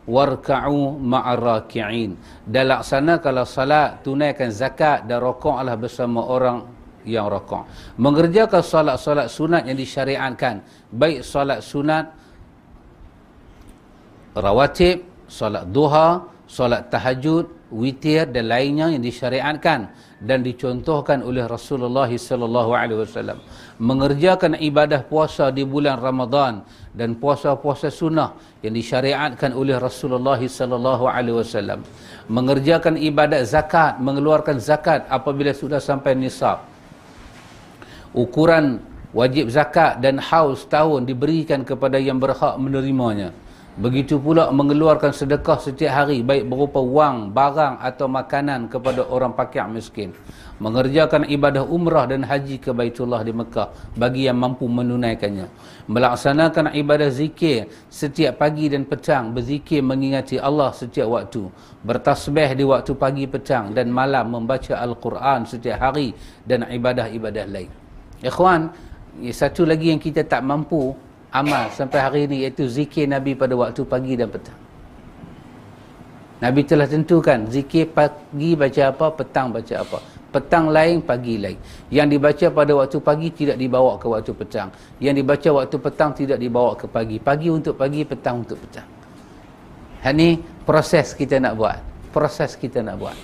warka'u ma'ar raki'in." Dan laksanakanlah salat, tunaikan zakat dan rakaatlah bersama orang yang rakaat. Mengerjakan solat-solat sunat yang disyariatkan, baik solat sunat rawatib, solat duha, solat tahajud, witir dan lainnya yang disyariatkan dan dicontohkan oleh Rasulullah sallallahu alaihi wasallam. Mengerjakan ibadah puasa di bulan Ramadan dan puasa-puasa sunnah yang disyariatkan oleh Rasulullah sallallahu alaihi wasallam. Mengerjakan ibadat zakat mengeluarkan zakat apabila sudah sampai nisab. Ukuran wajib zakat dan haul setahun diberikan kepada yang berhak menerimanya Begitu pula mengeluarkan sedekah setiap hari baik berupa wang, barang atau makanan kepada orang fakir miskin. Mengerjakan ibadah umrah dan haji ke Baitullah di Mekah bagi yang mampu menunaikannya. Melaksanakan ibadah zikir setiap pagi dan petang berzikir mengingati Allah setiap waktu. Bertasbih di waktu pagi petang dan malam membaca Al-Quran setiap hari dan ibadah-ibadah lain. Ikhwan, satu lagi yang kita tak mampu amal sampai hari ini iaitu zikir Nabi pada waktu pagi dan petang. Nabi telah tentukan zikir pagi baca apa, petang baca apa. Petang lain, pagi lain. Yang dibaca pada waktu pagi tidak dibawa ke waktu petang. Yang dibaca waktu petang tidak dibawa ke pagi. Pagi untuk pagi, petang untuk petang. Ini proses kita nak buat. Proses kita nak buat.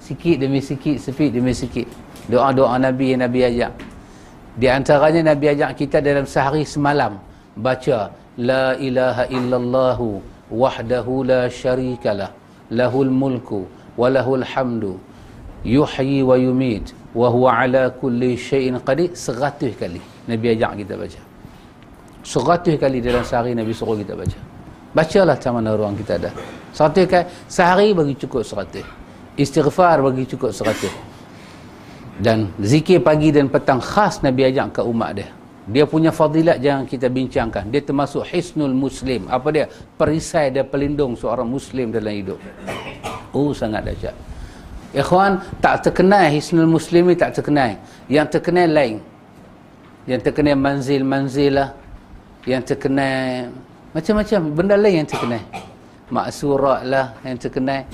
Sikit demi sikit, sikit demi sikit. Doa-doa Nabi yang Nabi ajak. Di antaranya Nabi ajak kita dalam sehari semalam baca la ilaha illallah wahdahu la syarikalah lahul mulku wa lahul hamdu yuhyi wa yumit wa huwa ala kulli syai'in qadir. 100 kali nabi ajak kita baca. 100 kali dalam sehari nabi suruh kita baca. Bacalah macam mana ruang kita ada. 100 kali sehari bagi cukup 100 istighfar bagi cukup 100 dan zikir pagi dan petang khas nabi ajak ke umat dia. Dia punya fadilat jangan kita bincangkan. Dia termasuk hisnul muslim. Apa dia? Perisai dan pelindung seorang muslim dalam hidup. Oh sangat dahsyat. Ikhwan tak terkenal hisnul muslim ni tak terkenal. Yang terkenal lain. Yang terkenal manzil-manzil lah. Yang terkenal macam-macam. Benda lain yang terkenal. Maksurat lah yang terkenal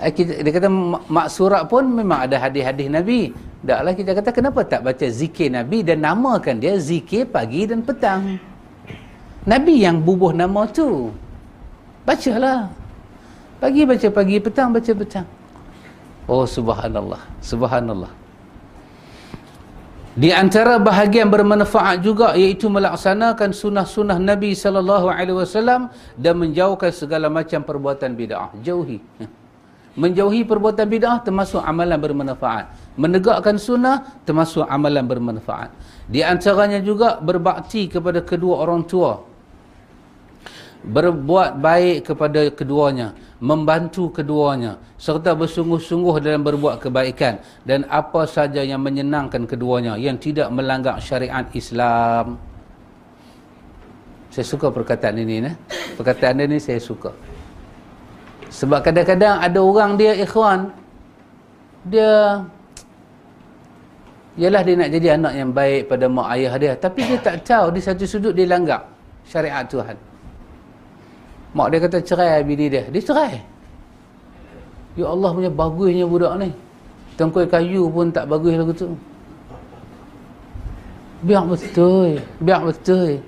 eh, dia kata maksurat pun memang ada hadis-hadis Nabi Taklah kita kata kenapa tak baca zikir Nabi dan namakan dia zikir pagi dan petang. Nabi yang bubuh nama tu. Bacalah. Pagi baca pagi, petang baca petang. Oh subhanallah, subhanallah. Di antara bahagian bermanfaat juga iaitu melaksanakan sunnah-sunnah Nabi sallallahu alaihi wasallam dan menjauhkan segala macam perbuatan bid'ah. Jauhi. Menjauhi perbuatan bid'ah termasuk amalan bermanfaat. Menegakkan sunnah termasuk amalan bermanfaat. Di antaranya juga berbakti kepada kedua orang tua. Berbuat baik kepada keduanya. Membantu keduanya. Serta bersungguh-sungguh dalam berbuat kebaikan. Dan apa saja yang menyenangkan keduanya. Yang tidak melanggar syariat Islam. Saya suka perkataan ini nah. perkataan ini saya suka sebab kadang-kadang ada orang dia ikhwan dia Yalah dia nak jadi anak yang baik pada mak ayah dia. Tapi dia tak tahu di satu sudut dia langgar syariat Tuhan. Mak dia kata cerai bini dia. Dia cerai. Ya Allah punya bagusnya budak ni. Tengkoi kayu pun tak bagus lagu tu. Biar betul biar betul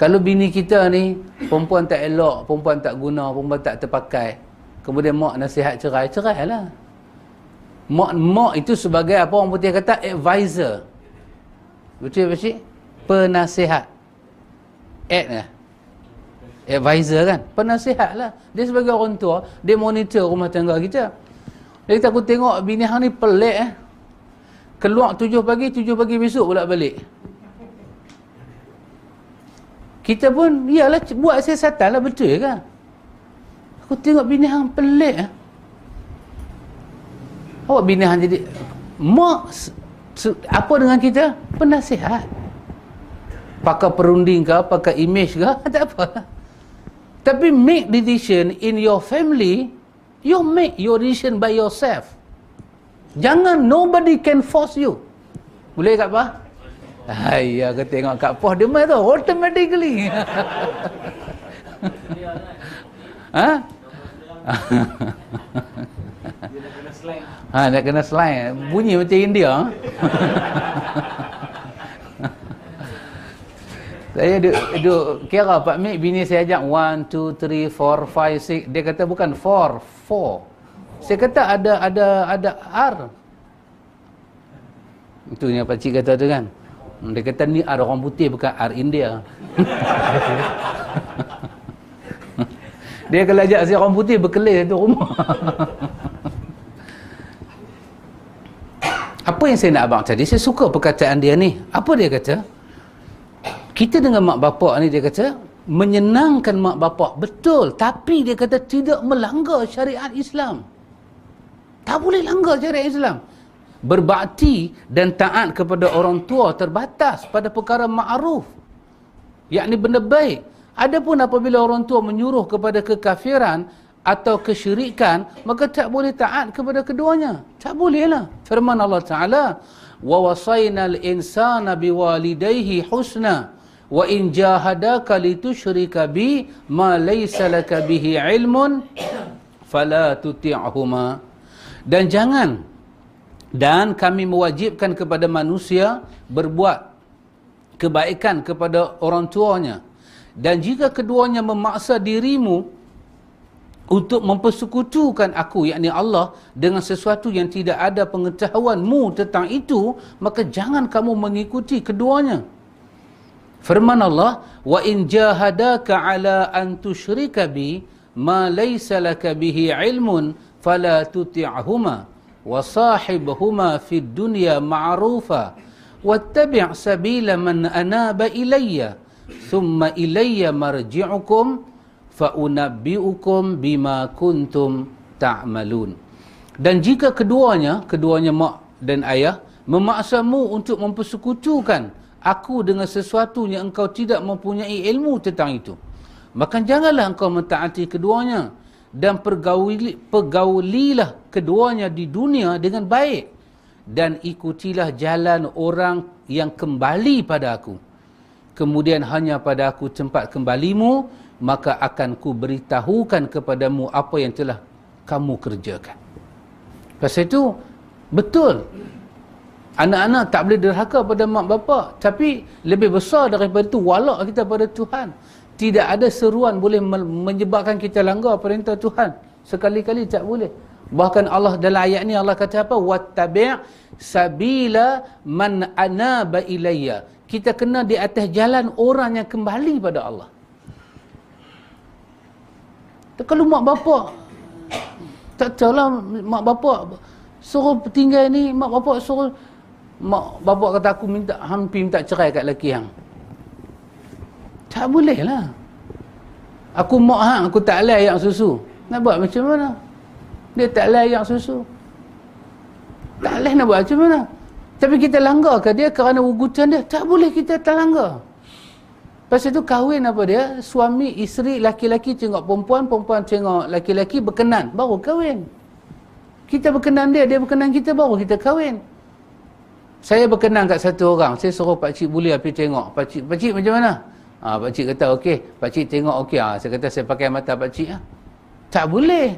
kalau bini kita ni perempuan tak elok perempuan tak guna perempuan tak terpakai kemudian mak nasihat cerai cerai lah Mak-mak itu sebagai apa orang putih kata advisor. Betul tak Penasihat. Ad lah. Advisor kan? Penasihat lah. Dia sebagai orang tua, dia monitor rumah tangga kita. Jadi aku tengok bini hang ni pelik eh. Keluar tujuh pagi, tujuh pagi besok pula balik. Kita pun, iyalah buat siasatan lah betul kan? Aku tengok bini hang pelik eh. Awak bina hang jadi mak apa dengan kita? Penasihat. Pakai perunding ke, pakai image ke, tak apa. Tapi make decision in your family, you make your decision by yourself. Jangan nobody can force you. Boleh tak apa? Hai, aku tengok kat poh dia mai tu automatically. ha? Ha, nak kena slang. Bunyi macam India. saya duk, duk kira Pak Mik bini saya ajak 1, 2, 3, 4, 5, 6. Dia kata bukan 4, 4. Saya kata ada ada ada R. Itu yang Pak Cik kata tu kan. Dia kata ni R orang putih bukan R India. Dia kalau ajak si orang putih berkelir tu rumah. Apa yang saya nak abang tadi? Saya suka perkataan dia ni. Apa dia kata? Kita dengan mak bapak ni dia kata menyenangkan mak bapak betul tapi dia kata tidak melanggar syariat Islam. Tak boleh langgar syariat Islam. Berbakti dan taat kepada orang tua terbatas pada perkara ma'ruf. Yakni benda baik. Adapun apabila orang tua menyuruh kepada kekafiran, atau kesyirikan maka tak boleh taat kepada keduanya tak bolehlah firman Allah taala insana biwalidayhi husna wa in jahadaka litusyrika bi ma laysa laka bihi ilmun fala tuti'huma dan jangan dan kami mewajibkan kepada manusia berbuat kebaikan kepada orang tuanya. Dan jika keduanya memaksa dirimu untuk mempersekutukan aku yakni Allah dengan sesuatu yang tidak ada pengetahuanmu tentang itu maka jangan kamu mengikuti keduanya. Firman Allah wa in jahadaka ala an tusyrika bi ma laysa laka bihi ilmun fala tuti'huma fid dunya ma'rufa wattabi' sabila man anaba ilayya thumma ilayya marji'ukum fa'unabbi'ukum bima kuntum ta'malun. Dan jika keduanya, keduanya mak dan ayah, memaksamu untuk mempersekutukan aku dengan sesuatu yang engkau tidak mempunyai ilmu tentang itu, maka janganlah engkau mentaati keduanya dan pergauli, pergaulilah keduanya di dunia dengan baik dan ikutilah jalan orang yang kembali pada aku. Kemudian hanya pada aku tempat kembalimu maka akan ku beritahukan kepadamu apa yang telah kamu kerjakan. Pasal itu, betul. Anak-anak tak boleh derhaka pada mak bapak. Tapi lebih besar daripada itu, walak kita pada Tuhan. Tidak ada seruan boleh menyebabkan kita langgar perintah Tuhan. Sekali-kali tak boleh. Bahkan Allah dalam ayat ni Allah kata apa? Wattabi' sabila man anaba ilayya. Kita kena di atas jalan orang yang kembali pada Allah. Kalau mak bapak tak tahulah mak bapak suruh tinggal ni mak bapak suruh mak bapak kata aku minta hampir minta cerai kat lelaki yang tak boleh lah Aku mak hang, aku tak lay ayak susu. Nak buat macam mana? Dia tak lay ayak susu. Tak lay nak buat macam mana? Tapi kita langgar ke dia kerana ugutan dia? Tak boleh kita tak langgar. Pasal tu kahwin apa dia? Suami, isteri, laki-laki tengok perempuan, perempuan tengok laki-laki berkenan. Baru kahwin. Kita berkenan dia, dia berkenan kita, baru kita kahwin. Saya berkenan kat satu orang. Saya suruh Pak Cik Bulia pergi tengok. Pak Cik, Pak Cik macam mana? Ha, Pak Cik kata okey. Pak Cik tengok okey. Ha, saya kata saya pakai mata Pak Cik. Ha. Tak boleh.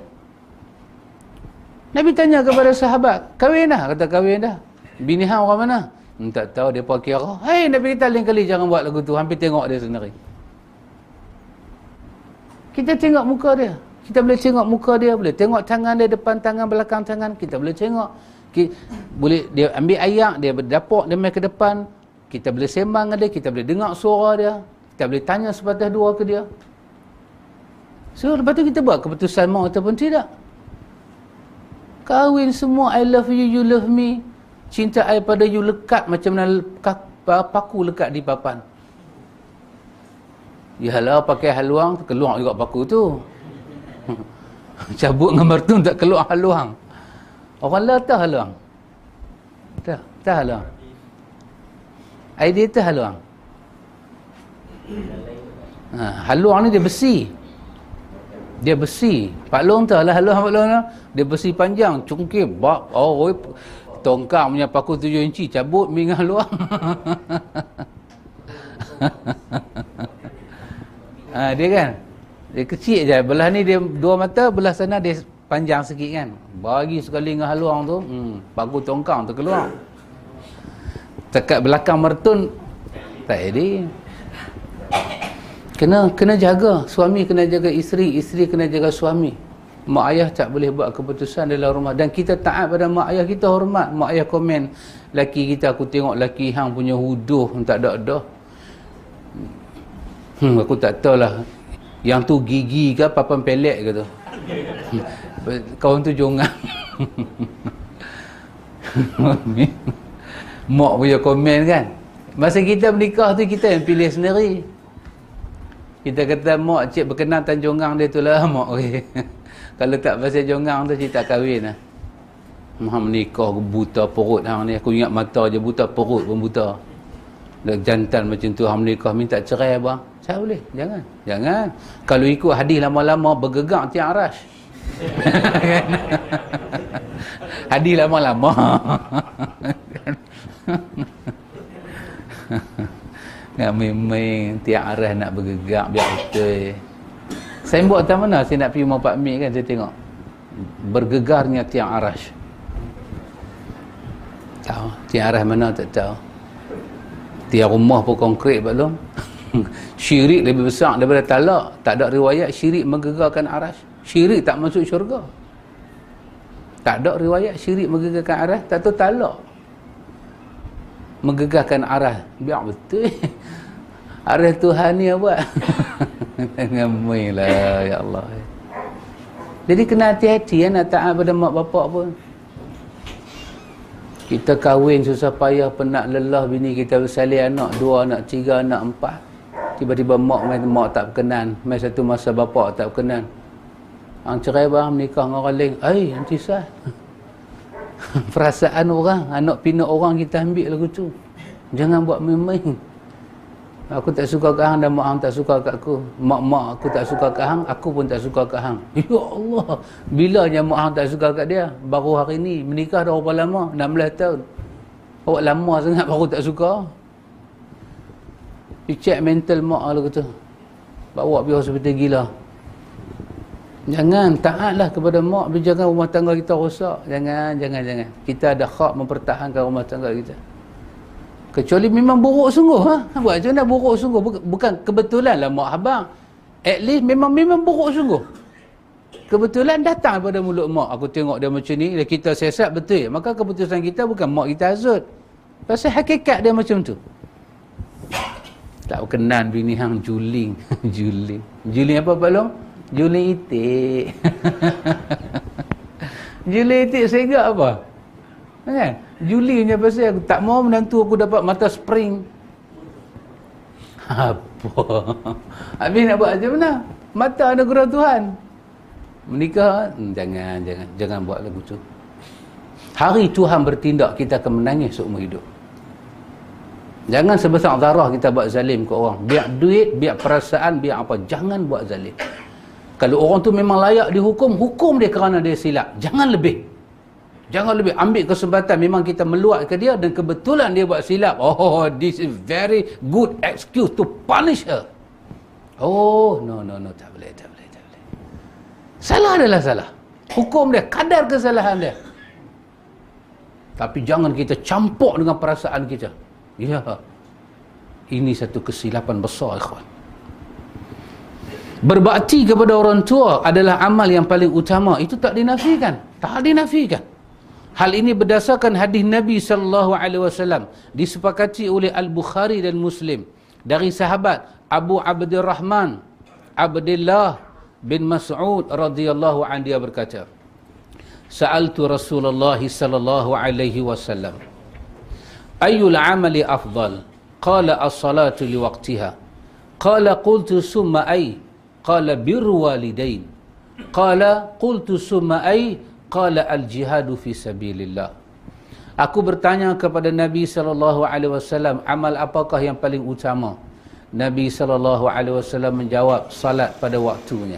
Nabi tanya kepada sahabat. Kahwin dah? Kata kahwin dah. Bini hang orang mana? Hmm, tak tahu dia pakai kira. Hei Nabi kita lain kali jangan buat lagu tu. Hampir tengok dia sendiri. Kita tengok muka dia. Kita boleh tengok muka dia. Boleh tengok tangan dia depan tangan belakang tangan. Kita boleh tengok boleh dia ambil ayak dia berdapuk dia main ke depan kita boleh sembang dengan dia kita boleh dengar suara dia kita boleh tanya sepatah dua ke dia so lepas tu kita buat keputusan mau ataupun tidak kahwin semua I love you you love me cinta I pada you lekat macam mana paku lekat di papan ya lah pakai haluang keluar juga paku tu cabut dengan mertu tak keluar haluang Orang lah tak haluang. Tak, tak haluang. Idea tu haluang. Ha, haluang ni dia besi. Dia besi. Pak Long tu lah haluang Pak Long tu. Dia besi panjang, cungkir, bak, oh, oi, tongkang punya paku tujuh inci, cabut mingat haluang. ha, dia kan? Dia kecil je. Belah ni dia dua mata, belah sana dia panjang sikit kan bagi sekali dengan haluang tu hmm, pagu tongkang tu keluar tekat belakang mertun tak jadi kena kena jaga. Suami kena jaga isteri isteri kena jaga suami. Mak ayah tak boleh buat keputusan dalam rumah. Dan kita taat pada mak ayah kita hormat. Mak ayah komen laki kita aku tengok laki hang punya huduh. Tak ada dah. Hmm, aku tak tahu lah yang tu gigi ke papan pelek ke tu? Kawan tu jongang. Mak punya komen kan? Masa kita menikah tu kita yang pilih sendiri kita kata mak cik berkenan tan jongang dia tu lah mak okay. kalau tak pasal jongang tu cik tak kahwin lah. Maha menikah buta perut hang ni. Aku ingat mata je buta perut pun buta. Dah jantan macam tu hang menikah minta cerai bang saya boleh jangan. Jangan. Kalau ikut hadis lama-lama bergegak tiang arash Hadi lama-lama. Nak memang tiap arah nak bergegak biar betul. Saya buat atas mana saya nak pergi rumah Pak Mik kan saya tengok. Bergegarnya tiang arash. Tahu, tiang arah mana tak tahu. Tiang rumah pun konkret belum. syirik lebih besar daripada talak. Tak ada riwayat syirik menggegarkan arash syirik tak masuk syurga tak ada riwayat syirik menggegarkan arah tak tahu talak menggegarkan arah biar betul arah Tuhan ni buat dengan lah ya Allah jadi kena hati-hati ya, nak taat pada mak bapak pun kita kahwin susah payah penat lelah bini kita bersalin anak dua anak tiga anak empat tiba-tiba mak mak tak berkenan mai satu masa bapak tak berkenan Hang cerai bang menikah dengan orang lain. Ai, nanti sah. Perasaan orang, anak pinak orang kita ambil lagu tu. Jangan buat main-main. Aku tak suka ke hang dan mak hang tak suka kat aku. Mak-mak aku tak suka kat hang, aku pun tak suka kat hang. Ya Allah. Bila yang mak hang tak suka kat dia? Baru hari ni menikah dah berapa lama? 16 tahun. Awak lama sangat baru tak suka. You check mental mak lagu tu. Bawa pergi hospital gila. Jangan taatlah kepada mak jangan rumah tangga kita rosak. Jangan, jangan, jangan. Kita ada hak mempertahankan rumah tangga kita. Kecuali memang buruk sungguh. Ha? Buat macam mana buruk sungguh? Bukan kebetulan lah mak abang. At least memang memang buruk sungguh. Kebetulan datang pada mulut mak. Aku tengok dia macam ni. Dia kita siasat betul. Maka keputusan kita bukan mak kita azut. Pasal hakikat dia macam tu. Tak berkenan bini hang juling. juling. Juling apa Pak Long? Juling itik. Juling itik sehingga apa? Kan? Juling punya pasal aku tak mau menantu aku dapat mata spring. Apa? Habis nak buat macam mana? Mata anugerah Tuhan. Menikah, hmm, jangan, jangan, jangan buat lagu tu. Hari Tuhan bertindak, kita akan menangis seumur hidup. Jangan sebesar darah kita buat zalim ke orang. Biar duit, biar perasaan, biar apa. Jangan buat zalim. Kalau orang tu memang layak dihukum, hukum dia kerana dia silap. Jangan lebih. Jangan lebih. Ambil kesempatan. Memang kita meluat ke dia dan kebetulan dia buat silap. Oh, this is very good excuse to punish her. Oh, no, no, no. Tak boleh, tak boleh, tak boleh. Salah adalah salah. Hukum dia, kadar kesalahan dia. Tapi jangan kita campur dengan perasaan kita. Ya. Ini satu kesilapan besar, ikhwan. Berbakti kepada orang tua adalah amal yang paling utama. Itu tak dinafikan. Tak dinafikan. Hal ini berdasarkan hadis Nabi sallallahu alaihi wasallam disepakati oleh Al-Bukhari dan Muslim dari sahabat Abu Abdurrahman Abdullah bin Mas'ud radhiyallahu anhu dia berkata Sa'altu Rasulullah sallallahu alaihi wasallam Ayyul amali afdal? Qala as-salatu liwaqtiha. Qala qultu summa ay? Qala birru walidain. Qala qultu summa ay? Qala al-jihadu fi sabilillah. Aku bertanya kepada Nabi sallallahu alaihi wasallam, amal apakah yang paling utama? Nabi sallallahu alaihi wasallam menjawab, salat pada waktunya.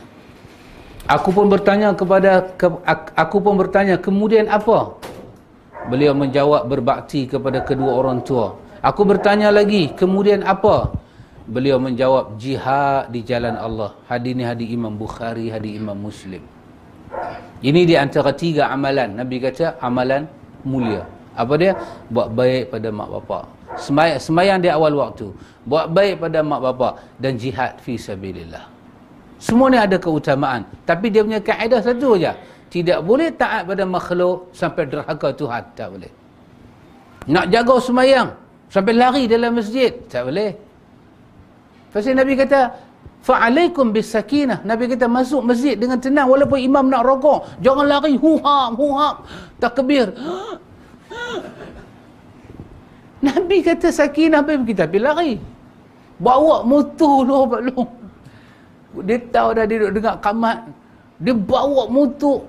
Aku pun bertanya kepada ke, aku pun bertanya, kemudian apa? Beliau menjawab berbakti kepada kedua orang tua. Aku bertanya lagi, kemudian apa? Beliau menjawab jihad di jalan Allah. Hadis ini hadis Imam Bukhari, hadis Imam Muslim. Ini di antara tiga amalan. Nabi kata amalan mulia. Apa dia? Buat baik pada mak bapak. Semayang, semayang di awal waktu. Buat baik pada mak bapak dan jihad fi sabilillah. Semua ni ada keutamaan. Tapi dia punya kaedah satu aja tidak boleh taat pada makhluk sampai derhaka Tuhan tak boleh nak jaga semayang sampai lari dalam masjid tak boleh pasal Nabi kata fa'alaikum bisakinah Nabi kata masuk masjid dengan tenang walaupun imam nak rokok jangan lari huham huham takbir Nabi kata sakinah kita pergi lari bawa motor lu dia tahu dah dia duduk dengar kamat dia bawa motor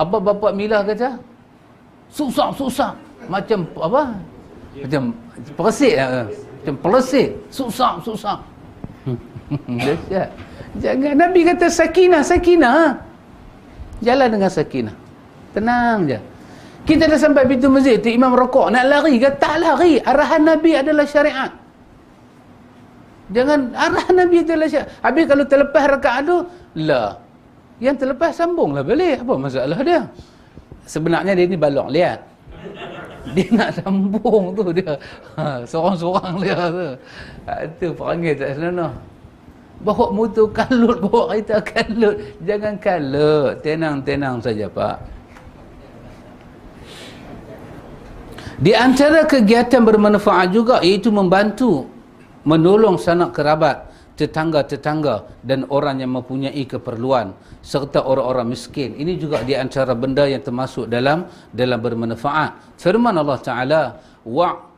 apa bapa Mila kata? Susah, susah. Macam apa? Macam persik lah. Macam persik. Susah, susah. Dahsyat. Jangan. Nabi kata sakinah, sakinah. Ha? Jalan dengan sakinah. Tenang je. Kita dah sampai pintu masjid. Tu imam rokok. Nak lari ke? Tak lari. Arahan Nabi adalah syariat. Jangan. Arahan Nabi adalah syariat. Habis kalau terlepas rakaat tu. Lah. Yang terlepas sambunglah balik. Apa masalah dia? Sebenarnya dia ni balok lihat. Dia nak sambung tu dia. Ha, seorang-seorang dia tu. Ha, itu perangai tak senonoh. Bawa motor kalut, bawa kereta kalut. Jangan kalut. Tenang-tenang saja Pak. Di antara kegiatan bermanfaat juga iaitu membantu menolong sanak kerabat tetangga-tetangga dan orang yang mempunyai keperluan serta orang-orang miskin. Ini juga di antara benda yang termasuk dalam dalam bermanfaat. Firman Allah Taala, "Wa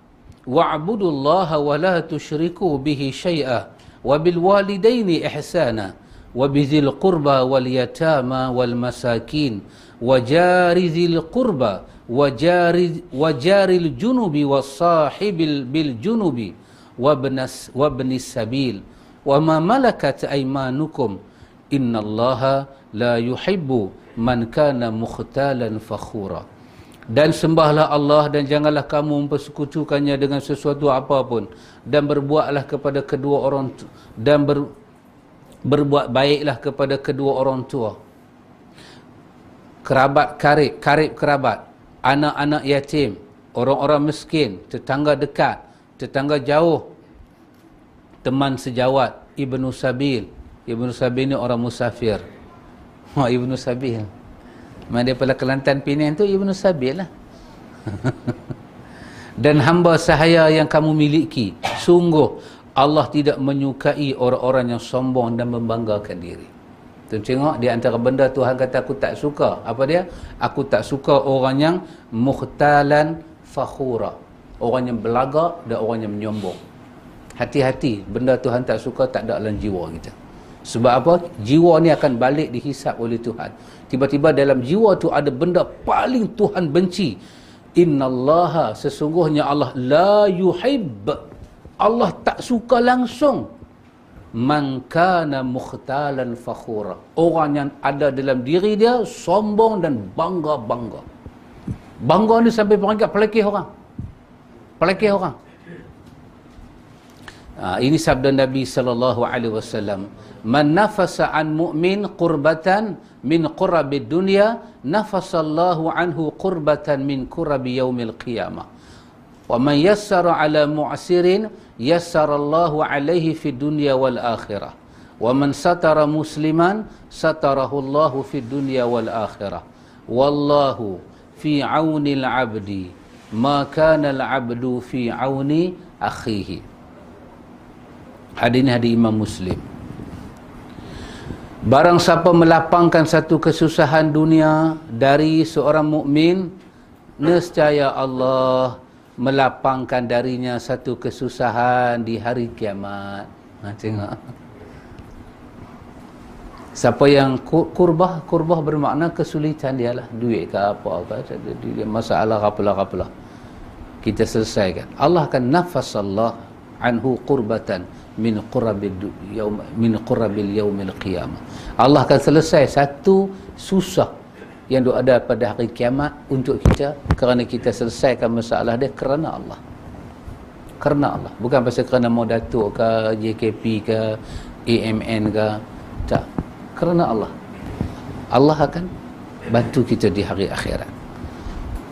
wa'budullaha wa la tusyriku bihi syai'a wa bil walidaini ihsana wa bizil qurba wal yatama wal masakin wa jari zil qurba wa jari wa jaril junubi was sahibil bil junubi wa ibnas wa ibnis sabil." Wa ma malakat aymanukum? Innallaha la yuhibbu man kana mukhtalan fakhura. Dan sembahlah Allah dan janganlah kamu mempersekutukannya dengan sesuatu apapun. Dan berbuatlah kepada kedua orang dan ber, berbuat baiklah kepada kedua orang tua. Kerabat karib karib kerabat. Anak-anak yatim orang-orang miskin tetangga dekat tetangga jauh teman sejawat Ibnu Sabil. Ibnu Sabil ni orang musafir. Oh, Ibnu Sabil. Mana dia Kelantan Penang tu Ibnu Sabil lah. Dan hamba sahaya yang kamu miliki, sungguh Allah tidak menyukai orang-orang yang sombong dan membanggakan diri. Tu tengok di antara benda Tuhan kata aku tak suka. Apa dia? Aku tak suka orang yang muhtalan fakhura. Orang yang belagak dan orang yang menyombong. Hati-hati, benda Tuhan tak suka tak ada dalam jiwa kita. Sebab apa? Jiwa ni akan balik dihisap oleh Tuhan. Tiba-tiba dalam jiwa tu ada benda paling Tuhan benci. Innallaha sesungguhnya Allah la yuhib. Allah tak suka langsung. Man kana mukhtalan fakhura. Orang yang ada dalam diri dia sombong dan bangga-bangga. Bangga ni sampai peringkat pelekeh orang. Pelekeh orang. Ha, ini sabda Nabi sallallahu alaihi wasallam, "Man nafasa an mu'min qurbatan min qurabi dunya, nafasallahu anhu qurbatan min qurabi yaumil qiyamah." Wa man yassara ala mu'sirin, yassara Allahu alaihi fi dunya wal akhirah. Wa man satara musliman, satarahu Allahu fi dunya wal akhirah. Wallahu fi auni al-'abdi ma kana al-'abdu fi auni akhihi. Hadis ini hadis Imam Muslim. Barang siapa melapangkan satu kesusahan dunia dari seorang mukmin, nescaya Allah melapangkan darinya satu kesusahan di hari kiamat. Ha, tengok. Siapa yang kurbah, kurbah bermakna kesulitan dia lah. Duit ke apa ke, masalah apalah apalah. Kita selesaikan. Allah akan nafas Allah anhu qurbatan min qurabil yaum min qurabil yaumil qiyamah. Allah akan selesai satu susah yang ada pada hari kiamat untuk kita kerana kita selesaikan masalah dia kerana Allah. Kerana Allah. Bukan pasal kerana mau datuk ke JKP ke AMN ke tak. Kerana Allah. Allah akan bantu kita di hari akhirat.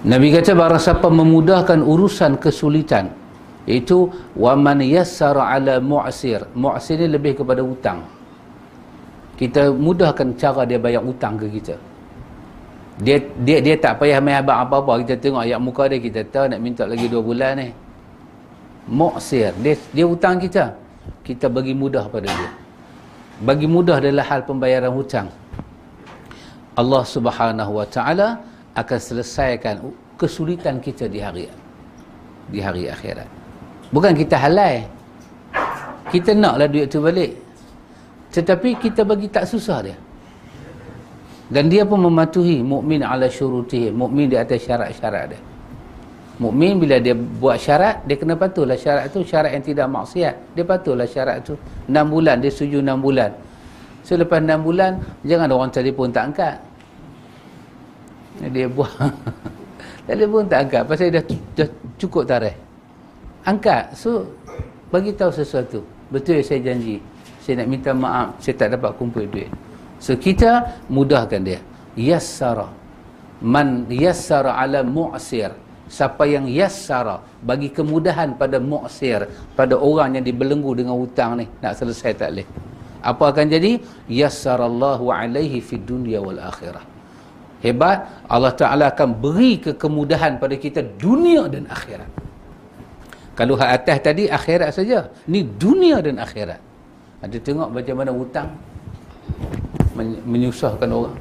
Nabi kata barang siapa memudahkan urusan kesulitan itu waman yassara ala mu'sir. Mu'sir ni lebih kepada hutang. Kita mudahkan cara dia bayar hutang ke kita. Dia dia dia tak payah main abang apa-apa. Kita tengok ayat muka dia kita tahu nak minta lagi 2 bulan ni. Mu'sir dia dia hutang kita. Kita bagi mudah pada dia. Bagi mudah adalah hal pembayaran hutang. Allah Subhanahu wa taala akan selesaikan kesulitan kita di hari di hari akhirat Bukan kita halal. Kita naklah duit tu balik. Tetapi kita bagi tak susah dia. Dan dia pun mematuhi mukmin ala syurutihi, mukmin di atas syarat-syarat dia. Mukmin bila dia buat syarat, dia kena patuhlah syarat tu, syarat yang tidak maksiat. Dia patuhlah syarat tu. 6 bulan dia setuju 6 bulan. Selepas so, 6 bulan, jangan ada orang telefon tak angkat. Dia buat telefon tak angkat pasal dah, dah cukup tarikh angkat. So bagi tahu sesuatu. Betul saya janji. Saya nak minta maaf. Saya tak dapat kumpul duit. So kita mudahkan dia. Yassara. Man yassara ala mu'sir. Siapa yang yassara bagi kemudahan pada mu'sir pada orang yang dibelenggu dengan hutang ni nak selesai tak boleh. Apa akan jadi? Yassarallahu alaihi fid dunya wal akhirah. Hebat. Allah Taala akan beri kemudahan pada kita dunia dan akhirat kalau hak atas tadi akhirat saja. Ni dunia dan akhirat. Ada tengok macam mana hutang menyusahkan orang.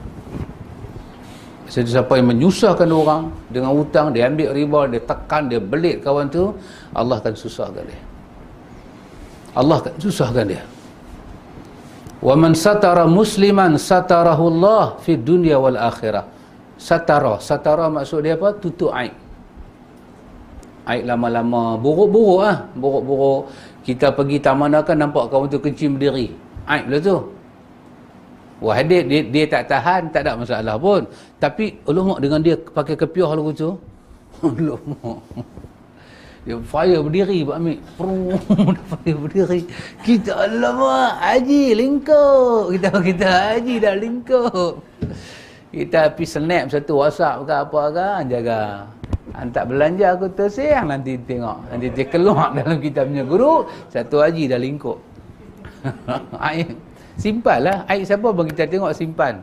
Siapa yang menyusahkan orang dengan hutang, dia ambil riba, dia tekan, dia belit kawan tu, Allah akan susahkan dia. Allah akan susahkan dia. Wa man satara musliman satarahu Allah fi dunya wal akhirah. Satara, satara maksud dia apa? Tutup aib air lama-lama. Buruk-buruk lah buruk-buruk. Kita pergi taman kan nampak kawan tu kencing berdiri. Air lah tu. Wah dia, dia, dia tak tahan tak ada masalah pun. Tapi ulama dengan dia pakai kepiah lagu tu. Ulama. Dia fire berdiri Pak Amir. Fire berdiri. Kita alamak haji lingkup. Kita kita haji dah lingkup. Kita pergi snap satu whatsapp ke apa kan jaga Hantar belanja aku tersiang nanti tengok. Nanti dia keluar dalam kita punya guru. Satu haji dah lingkup. Air. Simpan lah. Air siapa pun kita tengok simpan.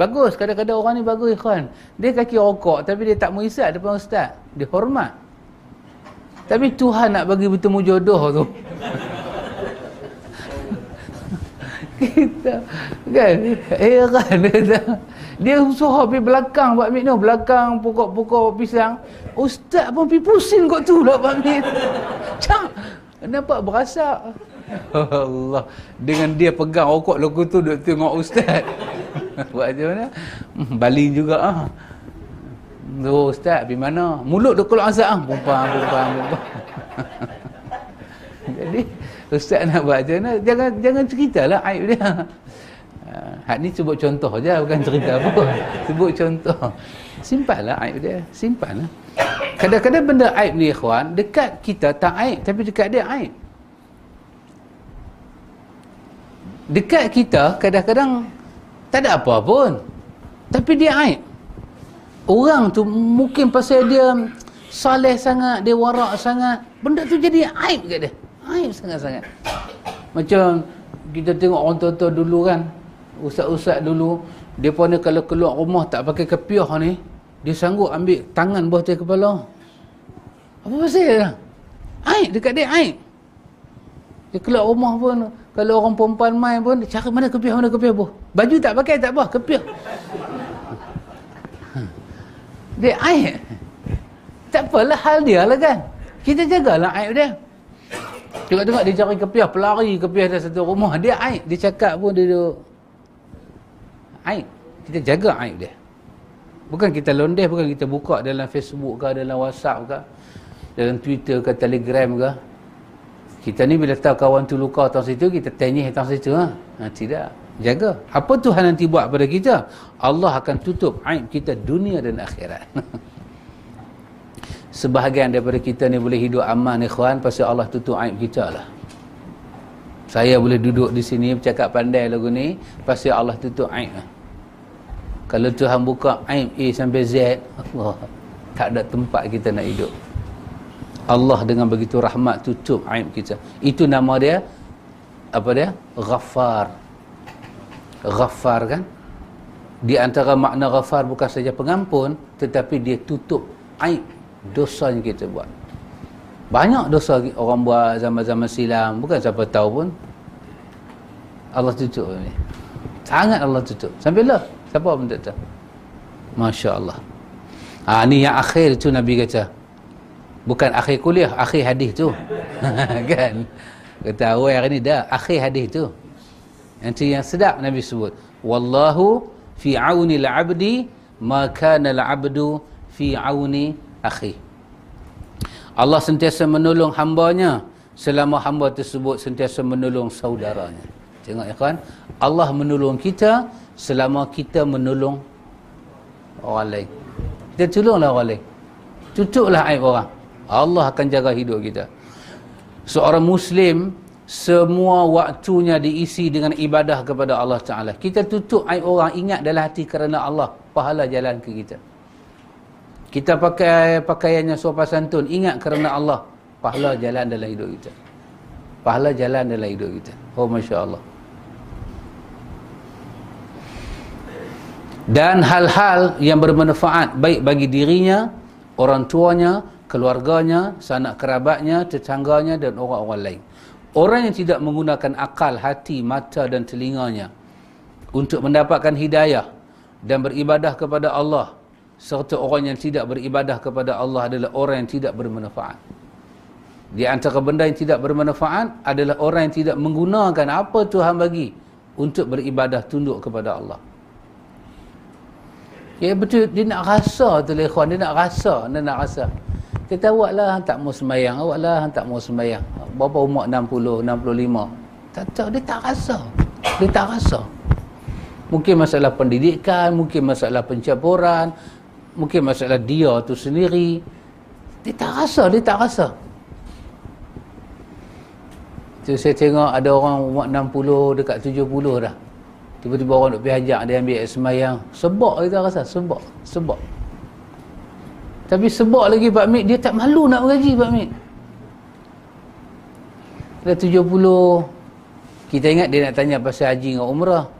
Bagus. Kadang-kadang orang ni bagus ikhwan. Dia kaki rokok tapi dia tak mengisap depan ustaz. Dia hormat. Tapi Tuhan nak bagi bertemu jodoh tu. kita kan heran dia dia suruh pergi belakang buat tu. Belakang pokok-pokok pisang. Ustaz pun pergi pusing kot tu lah Pak Mik. Cak. Nampak berasa. Allah. Dengan dia pegang rokok lagu tu duk tengok ustaz. Buat macam mana? Hmm, baling juga ah. Tu ustaz pergi mana? Mulut duk keluar azab ah. Pumpang, pumpang, pumpang. Jadi ustaz nak buat macam mana? Jangan jangan ceritalah aib dia. Ah, hak ni sebut contoh je bukan cerita apa. Sebut contoh. Simpanlah aib dia. Simpanlah. Kadang-kadang benda aib ni ikhwan, dekat kita tak aib tapi dekat dia aib. Dekat kita kadang-kadang tak ada apa pun. Tapi dia aib. Orang tu mungkin pasal dia saleh sangat, dia warak sangat, benda tu jadi aib kat dia. Aib sangat-sangat. Macam kita tengok orang tua-tua dulu kan, ustaz-ustaz dulu, dia pun kalau keluar rumah tak pakai kepiah ni, dia sanggup ambil tangan bawah tiap kepala. Apa pasal? Aib dekat dia aib. Dia keluar rumah pun, kalau orang perempuan main pun, dia cari mana kepiah, mana kepiah boh. Baju tak pakai tak apa, kepiah. Dia aib. Tak apalah hal dia lah kan. Kita jagalah aib dia. Tengok-tengok dia cari kepiah, pelari kepiah dari satu rumah. Dia aib. Dia cakap pun dia duduk. Aib. Kita jaga aib dia. Bukan kita londeh, bukan kita buka dalam Facebook ke, dalam WhatsApp ke, dalam Twitter ke, Telegram ke. Kita ni bila tahu kawan tu luka atas situ, kita tanya atas situ. Ha? ha? tidak. Jaga. Apa Tuhan nanti buat pada kita? Allah akan tutup aib kita dunia dan akhirat. Sebahagian daripada kita ni boleh hidup aman ikhwan pasal Allah tutup aib kita lah. Saya boleh duduk di sini bercakap pandai lagu ni pasal Allah tutup aib lah. Kalau Tuhan buka aib A sampai Z, Allah tak ada tempat kita nak hidup. Allah dengan begitu rahmat tutup aib kita. Itu nama dia apa dia? Ghaffar. Ghaffar kan? Di antara makna Ghaffar bukan saja pengampun, tetapi dia tutup aib dosa yang kita buat. Banyak dosa orang buat zaman-zaman silam, bukan siapa tahu pun. Allah tutup ni. Sangat Allah tutup. Sampai lah. Siapa pun tak tahu. Masya Allah. Ha, ni yang akhir tu Nabi kata. Bukan akhir kuliah akhir hadis tu. Kan? Kata awal hari ni dah akhir hadis tu. Nanti yang sedap Nabi sebut. Wallahu fi auni al-abdi ma kana al-abdu fi auni akhi. Allah sentiasa menolong hambanya selama hamba tersebut sentiasa menolong saudaranya. Tengok kan Allah menolong kita selama kita menolong orang lain kita tolonglah orang lain tutuplah aib orang Allah akan jaga hidup kita. Seorang Muslim, semua waktunya diisi dengan ibadah kepada Allah Ta'ala. Kita tutup aib orang, ingat dalam hati kerana Allah. Pahala jalan ke kita. Kita pakai pakaiannya sopan santun, ingat kerana Allah. Pahala jalan dalam hidup kita. Pahala jalan dalam hidup kita. Oh Masya Allah. Dan hal-hal yang bermanfaat baik bagi dirinya, orang tuanya, keluarganya, sanak kerabatnya, tetangganya dan orang-orang lain. Orang yang tidak menggunakan akal, hati, mata dan telinganya untuk mendapatkan hidayah dan beribadah kepada Allah serta orang yang tidak beribadah kepada Allah adalah orang yang tidak bermanfaat. Di antara benda yang tidak bermanfaat adalah orang yang tidak menggunakan apa Tuhan bagi untuk beribadah tunduk kepada Allah. Ya betul dia nak rasa tu lah dia nak rasa, dia nak rasa. Kita awaklah tak mau sembahyang, awaklah tak mau sembahyang. Berapa umur 60, 65. Tak tahu dia tak rasa. Dia tak rasa. Mungkin masalah pendidikan, mungkin masalah pencampuran, mungkin masalah dia tu sendiri. Dia tak rasa, dia tak rasa. Tu saya tengok ada orang umur 60 dekat 70 dah. Tiba-tiba orang nak pergi hajak dia ambil sembahyang. Sebab kita rasa, sebab, sebab. Tapi sebab lagi Pak Mik dia tak malu nak mengaji Pak Mik. Dah 70 kita ingat dia nak tanya pasal haji dengan umrah.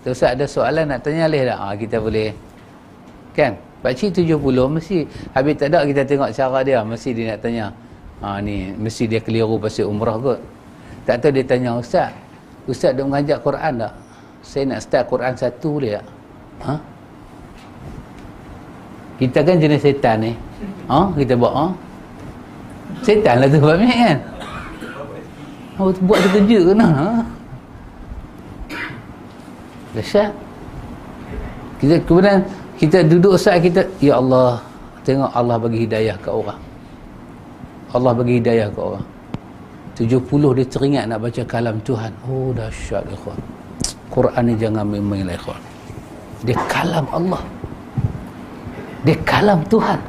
Terus ada soalan nak tanya leh tak? Ha, kita boleh. Kan? Pak Cik 70 mesti habis tak ada kita tengok cara dia mesti dia nak tanya. Ha ni mesti dia keliru pasal umrah kot. Tak tahu dia tanya ustaz. Ustaz dah mengajar Quran tak? Saya nak start Quran satu boleh tak? Ha? kita kan jenis setan ni ha? kita buat ha? setan lah tu Pak Mek kan Oh, buat tu kerja ke nak? Ha? Kita kemudian kita duduk saat kita ya Allah tengok Allah bagi hidayah ke orang. Allah bagi hidayah ke orang. 70 dia teringat nak baca kalam Tuhan. Oh dahsyat ikhwan. Quran ni jangan main-main lah ikhwan. Dia kalam Allah. Dia kalam Tuhan.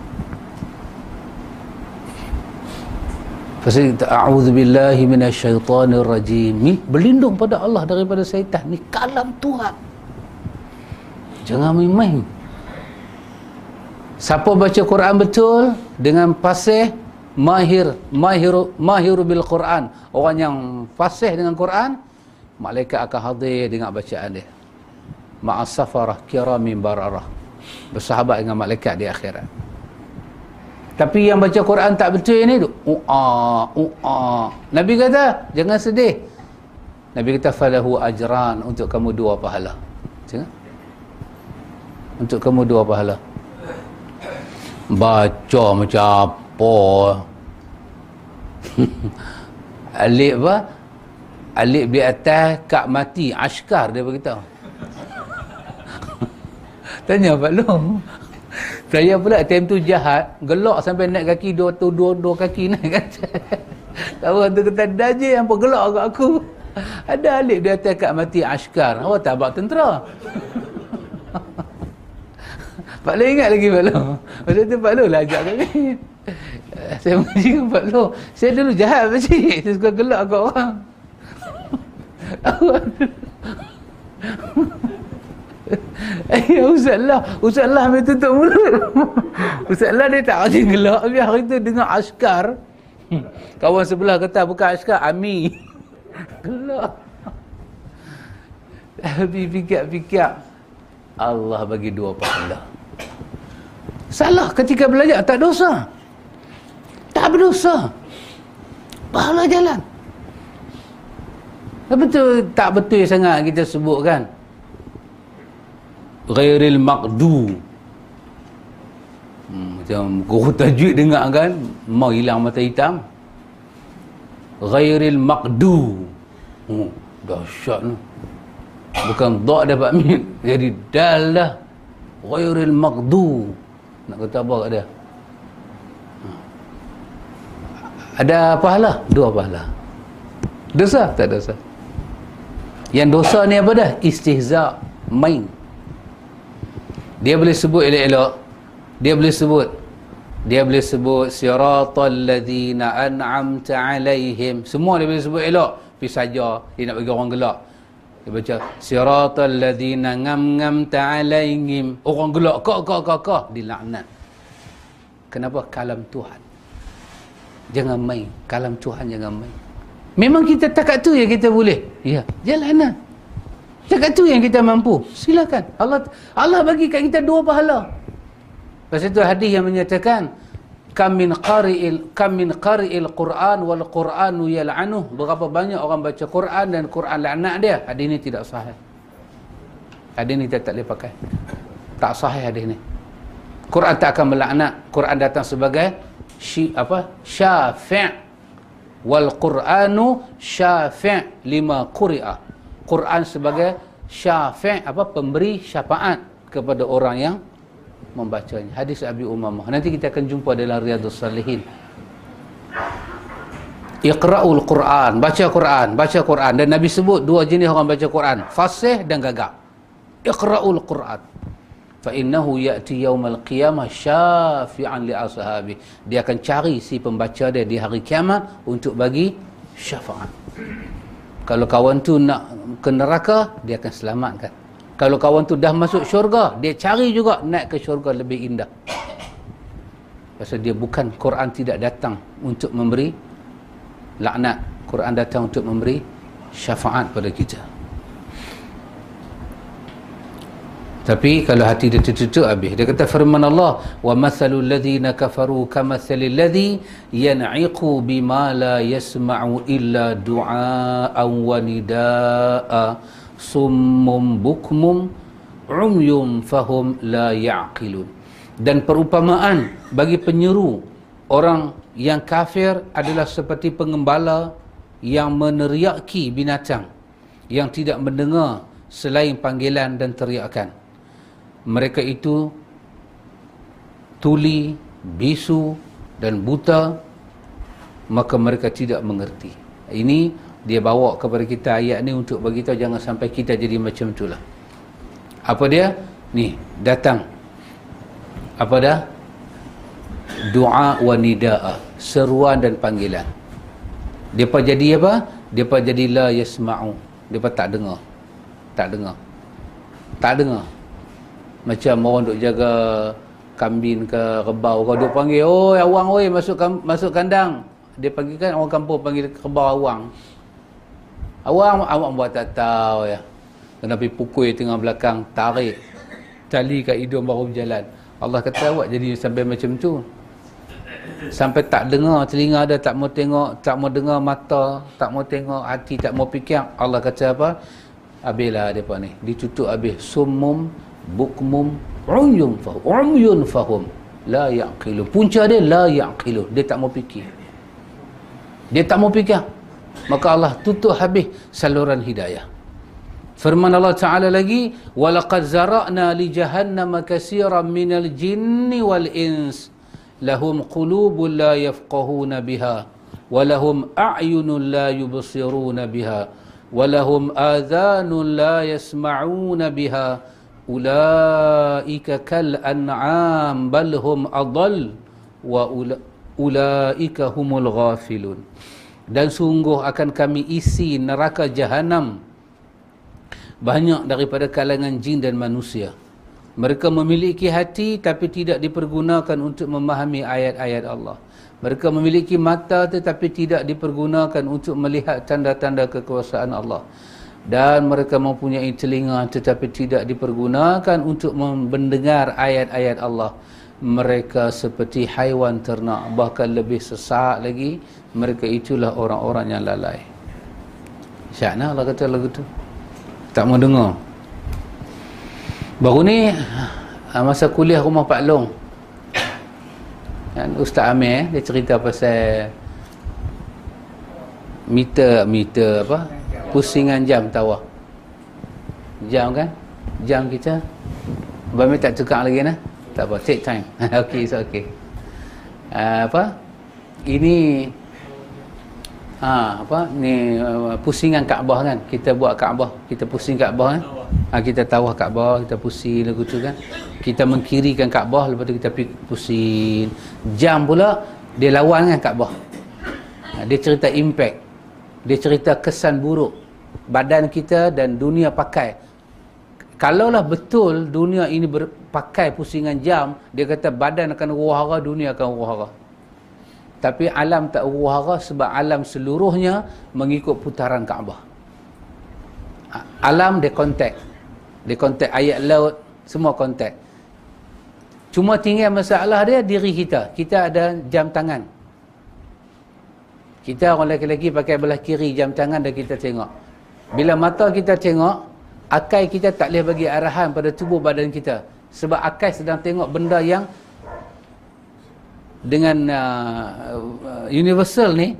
Pasal kita a'udzubillahi minasyaitonirrajim. Berlindung pada Allah daripada syaitan. Ni kalam Tuhan. Jangan main-main. Siapa baca Quran betul dengan fasih mahir mahir mahir bil Quran, orang yang fasih dengan Quran, malaikat akan hadir dengan bacaan dia. Ma'as safarah kiramin bararah. Bersahabat dengan malaikat di akhirat. Tapi yang baca Quran tak betul tu, u'a u'a. Nabi kata, jangan sedih. Nabi kata falahu ajran untuk kamu dua pahala. Tengok untuk kamu dua pahala baca macam apa alif apa alif di atas kak mati askar dia beritahu tanya Pak Long saya pula time tu jahat gelak sampai naik kaki dua tu dua, dua kaki naik kan kawan tu kata dajil yang gelak kat aku ada alif di atas kak mati askar awak tak buat tentera Pak Long ingat lagi Pak Long. Masa tu Pak Long lah ajak kami. Saya mengaji dengan Pak Long. Saya dulu jahat Pak Cik. Saya suka gelak kat orang. Eh, Ustaz lah. Ustaz lah ambil tutup mulut. Ustaz lah dia tak rajin gelak. Tapi hari tu dengar askar. Kawan sebelah kata bukan askar, Ami. Gelak. Tapi fikir-fikir. Allah bagi dua pahala. Salah ketika belajar tak dosa. Tak berdosa. Pahala jalan. Betul tak betul sangat kita sebut kan? Ghairil maqdu. Hmm, macam guru tajwid dengar kan? Mau hilang mata hitam. Ghairil maqdu. Oh, dahsyat ni. Bukan dak dapat min. Jadi dal dah. Ghairil maqdu nak kata apa kat dia ada pahala dua pahala dosa tak dosa yang dosa ni apa dah istihza main dia boleh sebut elok-elok dia boleh sebut dia boleh sebut siratal ladzina an'amta alaihim semua dia boleh sebut elok tapi saja dia nak bagi orang gelak dia baca siratal ladzina ngam-ngam ta'alaihim. Orang gelak kak kak kak kak dilaknat. Kenapa kalam Tuhan? Jangan main. Kalam Tuhan jangan main. Memang kita takat tu yang kita boleh. Ya, jalanlah. Takat tu yang kita mampu. Silakan. Allah Allah bagi kat kita dua pahala. Pasal itu hadis yang menyatakan kam min qari'il kam min qari'il Quran wal Quranu yal'anuh berapa banyak orang baca Quran dan Quran laknat dia hadis ini tidak sahih hadis ini tak boleh pakai tak sahih hadis ini Quran tak akan melaknat Quran datang sebagai syi, apa syafi' wal Quranu syafi' lima quri'a Quran sebagai syafi' apa pemberi syafaat kepada orang yang membacanya. Hadis Abi Umamah. Nanti kita akan jumpa dalam Riyadhus Salihin. Iqra'ul Quran, baca Quran, baca Quran dan Nabi sebut dua jenis orang baca Quran, fasih dan gagap. Iqra'ul Quran. Fa innahu ya'ti yaumal qiyamah syafi'an li ashabi. Dia akan cari si pembaca dia di hari kiamat untuk bagi syafaat. Kalau kawan tu nak ke neraka, dia akan selamatkan kalau kawan tu dah masuk syurga dia cari juga naik ke syurga lebih indah pasal dia bukan Quran tidak datang untuk memberi laknat Quran datang untuk memberi syafaat pada kita tapi kalau hati dia tertutup habis. Dia kata firman Allah wa mathalul ladzina kafaru kamathalil ladzi yan'iqu bima la yasma'u illa du'aan wa nidaa summum bukmum umyum fahum la ya'qilun. Dan perumpamaan bagi penyeru orang yang kafir adalah seperti pengembala yang meneriaki binatang yang tidak mendengar selain panggilan dan teriakan. Mereka itu tuli, bisu dan buta maka mereka tidak mengerti. Ini dia bawa kepada kita ayat ni untuk bagi tahu jangan sampai kita jadi macam itulah. Apa dia? Ni, datang. Apa dah? Doa wa nidaa, seruan dan panggilan. Depa jadi apa? Depa jadi la yasma'u. Depa tak dengar. Tak dengar. Tak dengar. Macam orang duk jaga kambing ke rebau kau duk panggil, "Oi, awang oi, masuk masuk kandang." Dia panggil kan orang kampung panggil rebau awang. Awang awak buat tak tahu ya. Kena pergi pukul tengah belakang, tarik tali kat hidung baru berjalan. Allah kata awak jadi sampai macam tu sampai tak dengar telinga ada tak mau tengok tak mau dengar mata tak mau tengok hati tak mau fikir Allah kata apa habislah depa ni ditutup habis summum bukmum uyun fahum uyun fahum. La yaqilu. Punca dia la yaqilu. Dia tak mau fikir. Dia tak mau fikir. Maka Allah tutup habis saluran hidayah. Firman Allah Taala lagi walaqad zara'na li jahannama kaseeran minal jinni wal ins. Lahum qulubun la yafqahuna biha walahum a'yunun la yubsiruna biha walahum adhanun la yasma'una biha ulaika kal an'am bal hum adall wa ulaika humul ghafilun dan sungguh akan kami isi neraka jahanam banyak daripada kalangan jin dan manusia mereka memiliki hati tapi tidak dipergunakan untuk memahami ayat-ayat Allah. Mereka memiliki mata tetapi tidak dipergunakan untuk melihat tanda-tanda kekuasaan Allah. Dan mereka mempunyai telinga tetapi tidak dipergunakan untuk mendengar ayat-ayat Allah. Mereka seperti haiwan ternak bahkan lebih sesak lagi. Mereka itulah orang-orang yang lalai. Syakna Allah kata lagu tu. Tak mau dengar. Baru ni ah, masa kuliah rumah Pak Long. Kan Ustaz Amir eh, dia cerita pasal meter meter apa? Pusingan jam tawar. Jam kan? Jam kita. Abang tak cekak lagi nah. Tak apa, take time. okey, so okey. Uh, apa? Ini ha, apa ni uh, pusingan Kaabah kan kita buat Kaabah kita pusing Kaabah kan ha, kita tawah Kaabah kita pusing lagu tu kan kita mengkirikan Kaabah lepas tu kita pusing jam pula dia lawan kan Kaabah dia cerita impact dia cerita kesan buruk badan kita dan dunia pakai kalaulah betul dunia ini berpakai pusingan jam dia kata badan akan ruhara dunia akan ruhara tapi alam tak huru sebab alam seluruhnya mengikut putaran Kaabah. Alam dia kontak. Dia kontak ayat laut, semua kontak. Cuma tinggal masalah dia diri kita. Kita ada jam tangan. Kita orang lelaki-lelaki pakai belah kiri jam tangan dan kita tengok. Bila mata kita tengok, akal kita tak boleh bagi arahan pada tubuh badan kita. Sebab akal sedang tengok benda yang dengan uh, uh, universal ni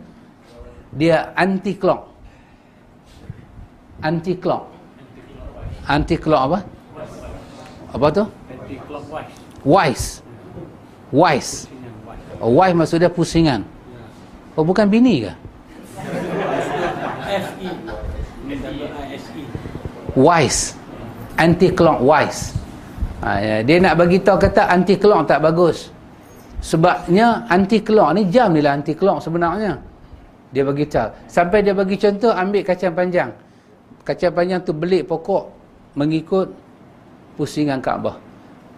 dia anti clock anti clock anti clock apa? Apa tu? Wise. Wise. Oh, wise maksudnya pusingan. Oh bukan bini ke wise. Anti clockwise ha, ya. dia nak bagi tahu kata anti clock tak bagus. Sebabnya anti clock ni jam ni lah anti clock sebenarnya. Dia bagi tahu. Sampai dia bagi contoh ambil kacang panjang. Kacang panjang tu belik pokok mengikut pusingan Kaabah.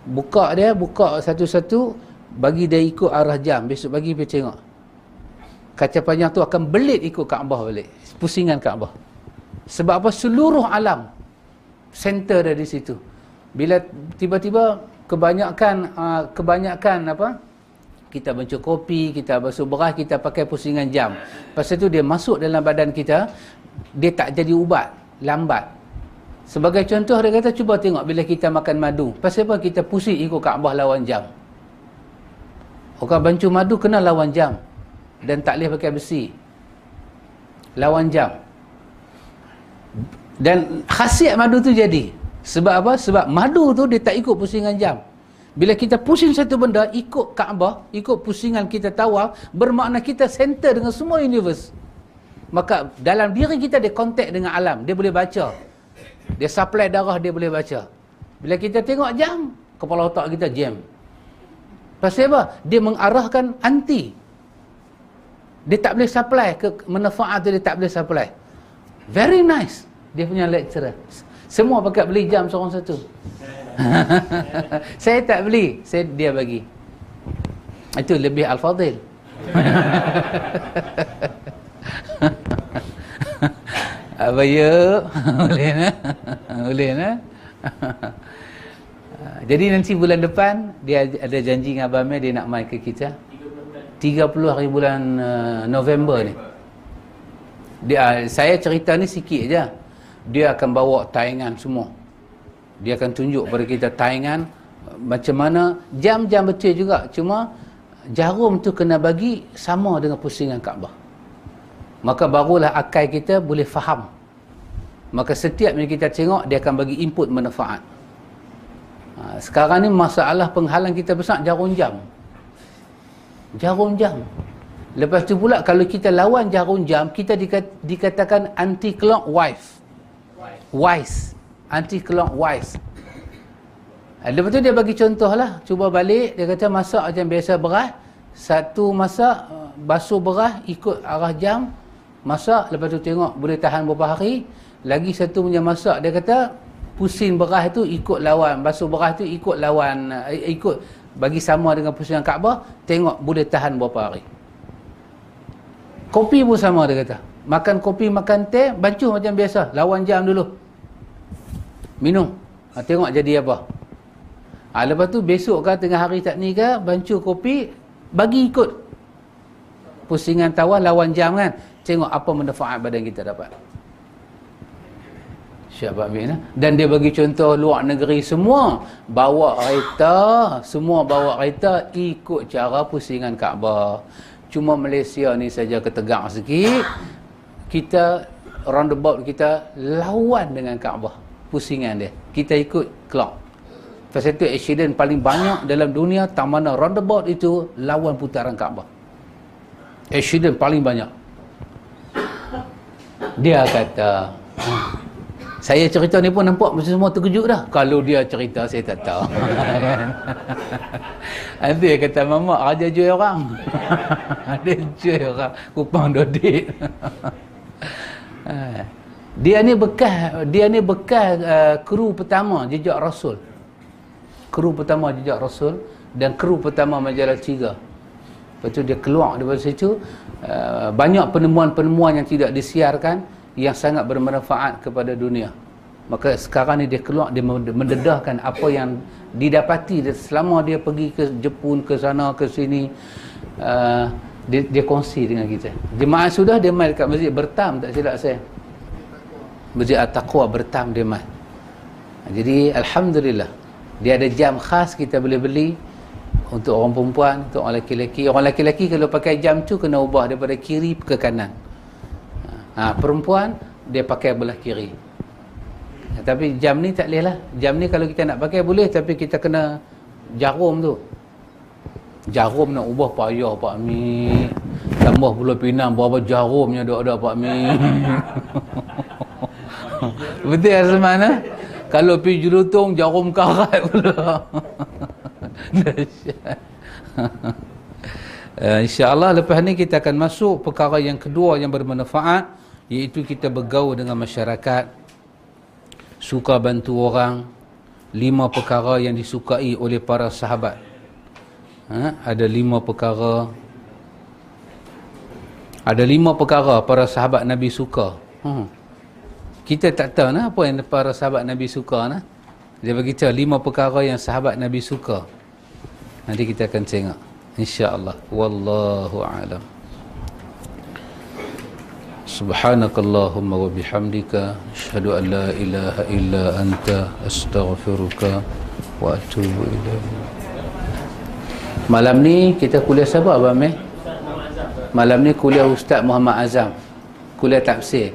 Buka dia buka satu-satu bagi dia ikut arah jam. Besok bagi pergi tengok. Kacang panjang tu akan belit ikut Kaabah balik. Pusingan Kaabah. Sebab apa? Seluruh alam center dia di situ bila tiba-tiba kebanyakan uh, kebanyakan apa kita mencukupi, kita basuh beras, kita pakai pusingan jam. Lepas itu dia masuk dalam badan kita, dia tak jadi ubat, lambat. Sebagai contoh dia kata cuba tengok bila kita makan madu. Pasal apa kita pusing ikut Kaabah lawan jam. Orang bancu madu kena lawan jam dan tak boleh pakai besi. lawan jam dan khasiat madu tu jadi. Sebab apa? sebab madu tu dia tak ikut pusingan jam. Bila kita pusing satu benda ikut Kaabah ikut pusingan kita tawaf bermakna kita center dengan semua universe. Maka dalam diri kita dia kontak dengan alam. Dia boleh baca. Dia supply darah dia boleh baca. Bila kita tengok jam kepala otak kita jam. Pasal apa? dia mengarahkan anti. Dia tak boleh supply ke manfaat dia tak boleh supply. Very nice dia punya lecturer. Semua pakai beli jam seorang satu. Saya tak beli. Saya dia bagi. Itu lebih al-fadil apa ya? Boleh nah boleh nah jadi nanti bulan depan dia ada janji dengan abang dia nak mai ke kita. 30 hari bulan uh, November ni. Dia uh, saya cerita ni sikit aja. Dia akan bawa tayangan semua. Dia akan tunjuk pada kita tayangan macam mana jam-jam betul juga. Cuma jarum tu kena bagi sama dengan pusingan Kaabah. Maka barulah akal kita boleh faham. Maka setiap yang kita tengok dia akan bagi input manfaat. Ha, sekarang ni masalah penghalang kita besar jarum jam jarum jam lepas tu pula kalau kita lawan jarum jam kita dikat, dikatakan anti clockwise wise. Anti clockwise lepas tu dia bagi contoh lah cuba balik dia kata masak macam biasa beras. Satu masak basuh beras ikut arah jam masak. Lepas tu tengok boleh tahan beberapa hari. Lagi satu punya masak dia kata pusing beras tu ikut lawan. Basuh beras tu ikut lawan eh, ikut bagi sama dengan pusingan Kaabah. Tengok boleh tahan berapa hari. Kopi pun sama dia kata makan kopi makan teh bancuh macam biasa. Lawan jam dulu. Minum. Ha, tengok jadi apa. Ha, lepas tu besok ke tengah hari tak ni ke bancuh kopi bagi ikut. Pusingan tawar lawan jam kan. Tengok apa manfaat badan kita dapat. Siapa ambil nah? Dan dia bagi contoh luar negeri semua. Bawa kereta, semua bawa kereta ikut cara pusingan Kaabah. Cuma Malaysia ni saja ketegak sikit. Kita roundabout kita lawan dengan Kaabah pusingan dia. Kita ikut clock. Pasal itu accident paling banyak dalam dunia tak mana roundabout itu lawan putaran Kaabah. Accident paling banyak. Dia kata, saya cerita ni pun nampak mesti semua terkejut dah. Kalau dia cerita saya tak tahu. Nanti dia kata mama raja jual orang. dia jual orang kupang dodik. dia ni bekas dia ni bekas uh, kru pertama jejak rasul. Kru pertama jejak rasul dan kru pertama majalah tiga. Lepas tu dia keluar daripada situ uh, banyak penemuan-penemuan yang tidak disiarkan yang sangat bermanfaat kepada dunia maka sekarang ni dia keluar dia mendedahkan apa yang didapati selama dia pergi ke Jepun ke sana ke sini uh, dia, dia kongsi dengan kita. Jemaah sudah dia mai dekat masjid. Bertam tak silap saya? Masjid at-taqwa bertam dia mai jadi alhamdulillah. Dia ada jam khas kita boleh beli untuk orang perempuan untuk orang lelaki-lelaki. Orang lelaki-lelaki kalau pakai jam tu kena ubah daripada kiri ke kanan. Ha, perempuan dia pakai belah kiri. Tapi jam ni tak boleh lah jam ni kalau kita nak pakai boleh. Tapi kita kena jarum tu jarum nak ubah payah Pak Mi. Tambah pula pinang berapa jarumnya duk ada Pak Mi. Betul ya semana kalau pergi julutong jarum karat pula. Uh, InsyaAllah lepas ni kita akan masuk perkara yang kedua yang bermanfaat iaitu kita bergaul dengan masyarakat. Suka bantu orang. Lima perkara yang disukai oleh para sahabat Ha? ada lima perkara. Ada lima perkara para sahabat Nabi suka. Hmm. kita tak tahu nah, apa yang para sahabat Nabi suka nah. dia beritahu lima perkara yang sahabat Nabi suka. Nanti kita akan tengok. insyaAllah. Wallahu'alam Subhanakallahumma wa bihamdika. Ashhadu an la ilaha illa anta. Astaghfiruka wa atubu ilaik Malam ni kita kuliah siapa Abang Meh? Malam ni kuliah Ustaz Muhammad Azam. kuliah tafsir